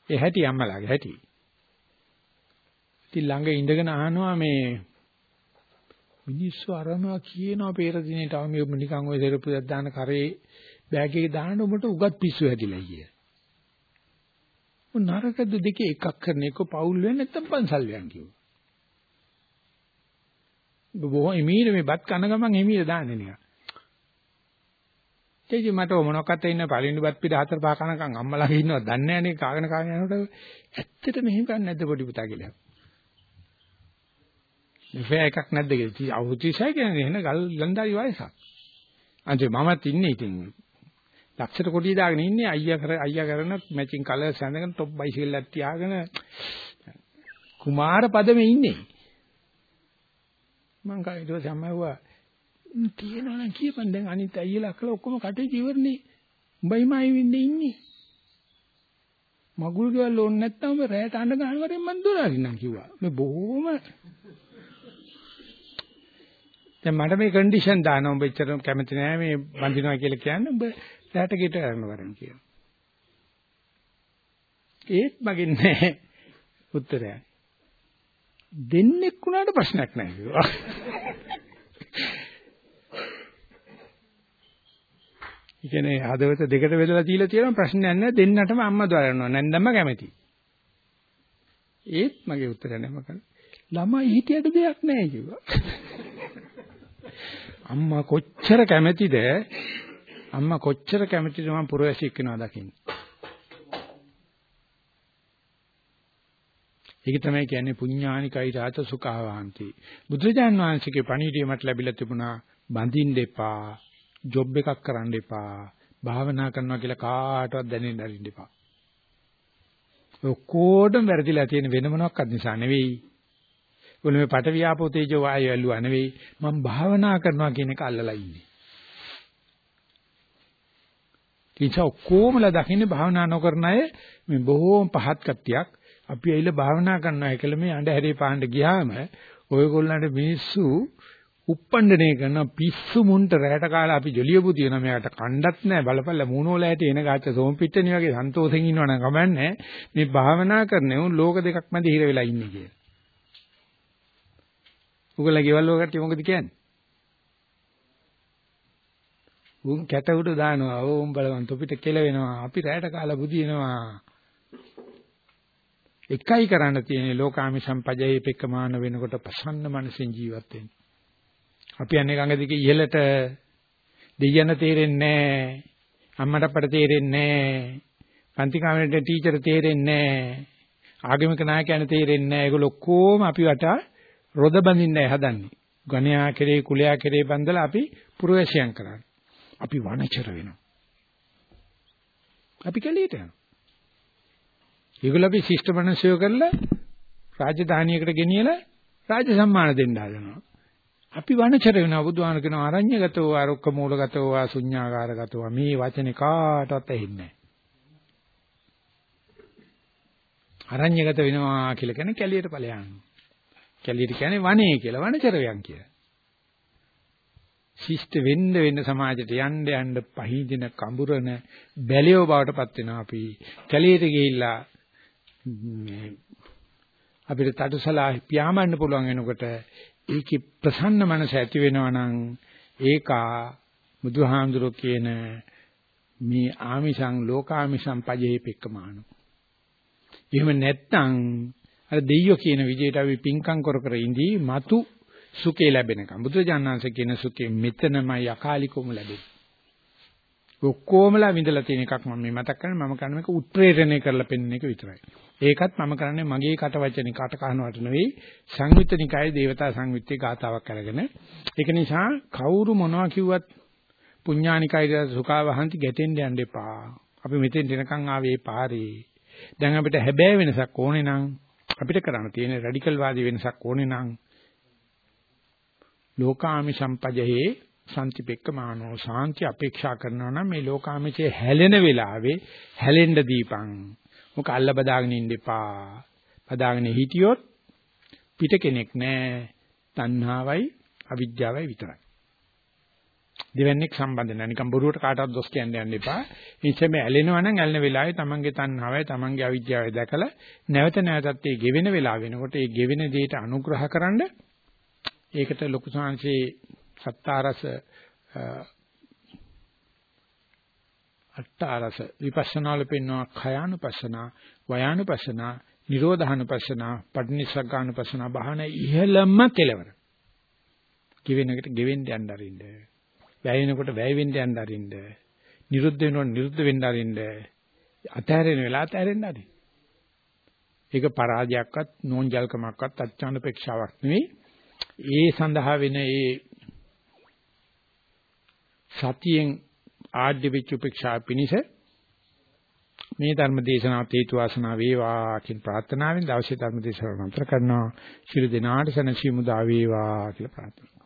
ඒ හැටි අම්මලාගේ හැටි. ඉතින් ළඟ ඉඳගෙන අහනවා මේ මිනිස්සු අරනවා කියනවා පෙර දිනේට අවම නිකන් ඔය දෙරපු දාන කරේ බෑග් එකේ දාන්න උඹට උගත් පිස්සු හැදිලා ගිය. උන් නරකද දෙකේ එකක් කරන එක පවුල් වෙන්නේ නැත්තම් පන්සල් යන් කිව්වා. බොහෝ එමීර මේ බත් කන ගමන් එමීර දාන්නේ නිකන්. ඒකේ මට මොනක්වත් ඉන්න පළවෙනි බත් පිට හතර පහ කනකම් අම්මලාගේ ඉන්නවා දන්නේ නැහැ නේ කාගෙන කාගෙන යනකොට ඇත්තට මෙහෙම ගන්න නැද්ද පොඩි පුතා කියලා. ෆෑ එකක් නැද්ද කියලා. අවුරුදු 36 කියන්නේ එන ගල් ලන්දාරි වයසක්. අන්තිම මමත් ඉන්නේ ඉතින්. ලක්ෂයට කොටිය දාගෙන ඉන්නේ අයියා කර අයියා කරන මැචින් කලර්ස් ඇඳගෙන টොප් බයිසිකල් එකක් තියාගෙන කුමාර පදමේ ඉන්නේ. මං කයි ඊට පස්සේ අම්මා ඇහුවා තියෙනවා නම් කියපන් දැන් අනිත් අයියලා අක්කලා ඔක්කොම කටේ ඉවරනේ. උඹයිමයි වෙන්නේ ඉන්නේ. මගුල් ගෙවල් ඕනේ නැත්නම් ඔබ රැයට අඬ ගන්න වරෙන් මං දොර අරින්නම් කිව්වා. මේ බොහොම දැන් මට මේ කන්ඩිෂන් දානවා උඹ එච්චර කැමති නෑ මේ බඳිනවා කියලා කියන්නේ උඹ රැයට ගෙට ගන්න වරෙන් කියලා. ඒත් මගෙන් නෑ උත්තරය. දෙන්නෙක් වුණාට ප්‍රශ්නයක් නෑ කිව්වා. ඒ කියන්නේ හදවත දෙකට බෙදලා තියලා තියෙන ප්‍රශ්නයක් නැහැ දෙන්නටම අම්මා දරනවා නැන්දම්ම කැමති. ඒත් මගේ උත්තරය නැහැ මකන්. ළමයි හිටියට දෙයක් නැහැ කිව්වා. අම්මා කොච්චර කැමතිද අම්මා කොච්චර කැමතිද මම පුරවැසියෙක් වෙනවා දකින්න. ඒක තමයි කියන්නේ පුඤ්ඤානිකයි රාත සුඛාවාන්ති. බුදුරජාන් වහන්සේගේ පණිවිඩය මට ලැබිලා තිබුණා බඳින්න එපා, ජොබ් එකක් කරන්න එපා, භාවනා කරනවා කියලා කාටවත් දැනෙන්න අරින්න එපා. ඔක්කොටම වැරදිලා තියෙන වෙන මොනක්වත් නිසා නෙවෙයි. ඔන්න මේ පට වියාපෝ තේජෝ වායය ඇල්ලුවා නෙවෙයි. මම භාවනා කරනවා කියන එක අල්ලලා ඉන්නේ. කිච ඔක්කොමලා දකින්නේ භාවනා නොකරන අය මේ බොහෝම පහත් කට්ටියක් අපි ඇවිල්ලා භාවනා කරනවා කියලා මේ අඬ හැරේ පාන්න ගියාම ඔයගොල්ලන්ට මිනිස්සු උප්පණ්ඩණය කරන පිස්සු මුන්ට රැට කාලා අපි ජොලියපු තියෙන මෙයාට කණ්ඩත් නැහැ බලපල්ල මූණෝල ඇට එන ගාච්ච සෝම්පිට්ටනි වගේ සන්තෝෂෙන් ඉන්නවනම් කමන්නේ මේ භාවනා කරන්නේ උන් ලෝක දෙකක් මැද හිර වෙලා ඉන්නේ කියලා. උගල ගෙවල් වල කට්ටිය මොකද කියන්නේ? උන් කැට උඩ දානවා ඕම් බලවන් තොපිට කෙලවෙනවා අපි රැට කාලා බුදිනවා එකයි කරන්න තියෙන්නේ ලෝකාමි සම්පජයේ පෙක්කමාන වෙනකොට ප්‍රසන්න මනසෙන් ජීවත් වෙන්න. අපි යන්නේ ගඟ දිගේ ඉහළට දෙයයන් තේරෙන්නේ නැහැ. අම්මට අපට තේරෙන්නේ නැහැ. පන්ති කාමරේට ටීචර් තේරෙන්නේ නැහැ. ආගමික නායකයන් තේරෙන්නේ නැහැ. ඒගොල්ලෝ ඔක්කොම අපි වටා රොද බඳින්නයි හදන්නේ. ගණයා කෙරේ කුලයා කෙරේ බඳලා අපි පුරවැසියන් කරන්නේ. අපි වනචර වෙනවා. අපි කැලියට යනවා. ඒගොල්ලෝ අපි ශිෂ්ට මනසය කරලා රාජධානියකට ගෙනියලා රාජ සම්මාන දෙන්න හදනවා. අපි වනචර වෙනවා බුදුහාම කියන අරඤ්‍යගතෝ ආරොක්ක මූලගතෝ ආ ශුඤ්ඤාකාරගතෝ මේ වචනේ කාටවත් ඇහෙන්නේ නැහැ. අරඤ්‍යගත වෙනවා කියලා කියන්නේ කැලියට ඵලයන්. කැලියට කියන්නේ වනේ කියලා වනචරයන් කියලා. ශිෂ්ට වෙන්න වෙන්න සමාජයට යන්න යන්න පහීදින කඹුරන බැලියෝ බවට පත් වෙනවා අපි. කැලියට ගිහිල්ලා මේ අපිට තටසලා පියාඹන්න පුළුවන් වෙනකොට ඒකේ ප්‍රසන්න මනස ඇති වෙනවා නම් ඒකා බුදුහාමුදුරුවෝ කියන මේ ආමිෂං ලෝකාමිෂං පජේ පෙක්කමානු. එහෙම නැත්නම් අර දෙයියෝ කියන විදිහට අපි පිංකම් කර කර ඉඳී మతు සුඛේ ලැබෙනකම් බුදුජානනාංශ කියන සුඛේ මෙතනමයි අකාලිකවම ලැබෙන්නේ. ඔක්කොමලා විඳලා තියෙන එකක් මම මේ මතක් කරන්නේ මම කරන මේක උත්ප්‍රේරණය කරලා පෙන්වන එක විතරයි. ඒකත් මම කරන්නේ මගේ කට වචනේ කට කහනවට නෙවෙයි සංයුත්තනිකායේ දේවතා සංයුත්තේ ගාතාවක් අරගෙන. ඒක නිසා කවුරු මොනවා කිව්වත් පුඤ්ඤානිකයි සුඛාවහන්ති ගැටෙන්න යන්න එපා. අපි මෙතෙන් දෙනකන් ආවේ පාරේ. දැන් අපිට හැබෑ වෙනසක් ඕනේ නම් අපිට කරන්න තියෙන රැඩිකල් වාදී වෙනසක් ඕනේ නම් ලෝකාමි සම්පජහේ සම්තිපෙක්කමානෝ සාන්ති අපේක්ෂා කරනවා නම් මේ ලෝකාමිතේ හැලෙන වෙලාවේ හැලෙන්න දීපං. මොක අල්ල බදාගෙන ඉන්න එපා. බදාගෙන හිටියොත් පිට කෙනෙක් නැහැ. තණ්හාවයි අවිද්‍යාවයි විතරයි. දෙවන්නේක් සම්බන්ධ නැහැ. නිකන් බොරුවට කාටවත් දොස් කියන්න යන්න එපා. ඉතින් මේ ඇලෙනවා නම් ඇලෙන වෙලාවේ තමන්ගේ තණ්හාවයි තමන්ගේ අවිද්‍යාවයි දැකලා නැවත නැවතත් ඒ ගෙවෙන වෙලාව වෙනකොට ඒ ගෙවෙන දෙයට අනුග්‍රහ කරන්න ඒකට ලොකු සංහසේ සත්තාරස අට්ඨාරස විපස්සනාවල පෙන්වන khයානුපස්සනා වයානුපස්සනා නිරෝධානුපස්සනා පටිනිස්සග්ගානුපස්සනා බහන ඉහෙළම කෙලවර. කිවෙනකට ගෙවෙන්න යන්න අරින්න. වැය වෙනකොට වැය වෙන්න යන්න අරින්න. නිරුද්ධ වෙනකොට නිරුද්ධ වෙන්න අරින්න. අතහැරෙන වෙලාවට අතහැරෙන්න අරින්න. ඒක පරාජයක්වත් නෝන්ජල්කමක්වත් අච්චානුපේක්ෂාවක් නෙවෙයි ඒ සඳහා වෙන ඒ සතියෙන් ආඩ්‍ය වෙච්ච උපේක්ෂා පිනිස මේ ධර්ම දේශනාවත් හේතු වාසනා වේවා කියන ප්‍රාර්ථනාවෙන් දවසේ ධර්ම දේශනාව නතර කරනවා. ශිරු දිනාට සනසීමු දා වේවා කියලා ප්‍රාර්ථනා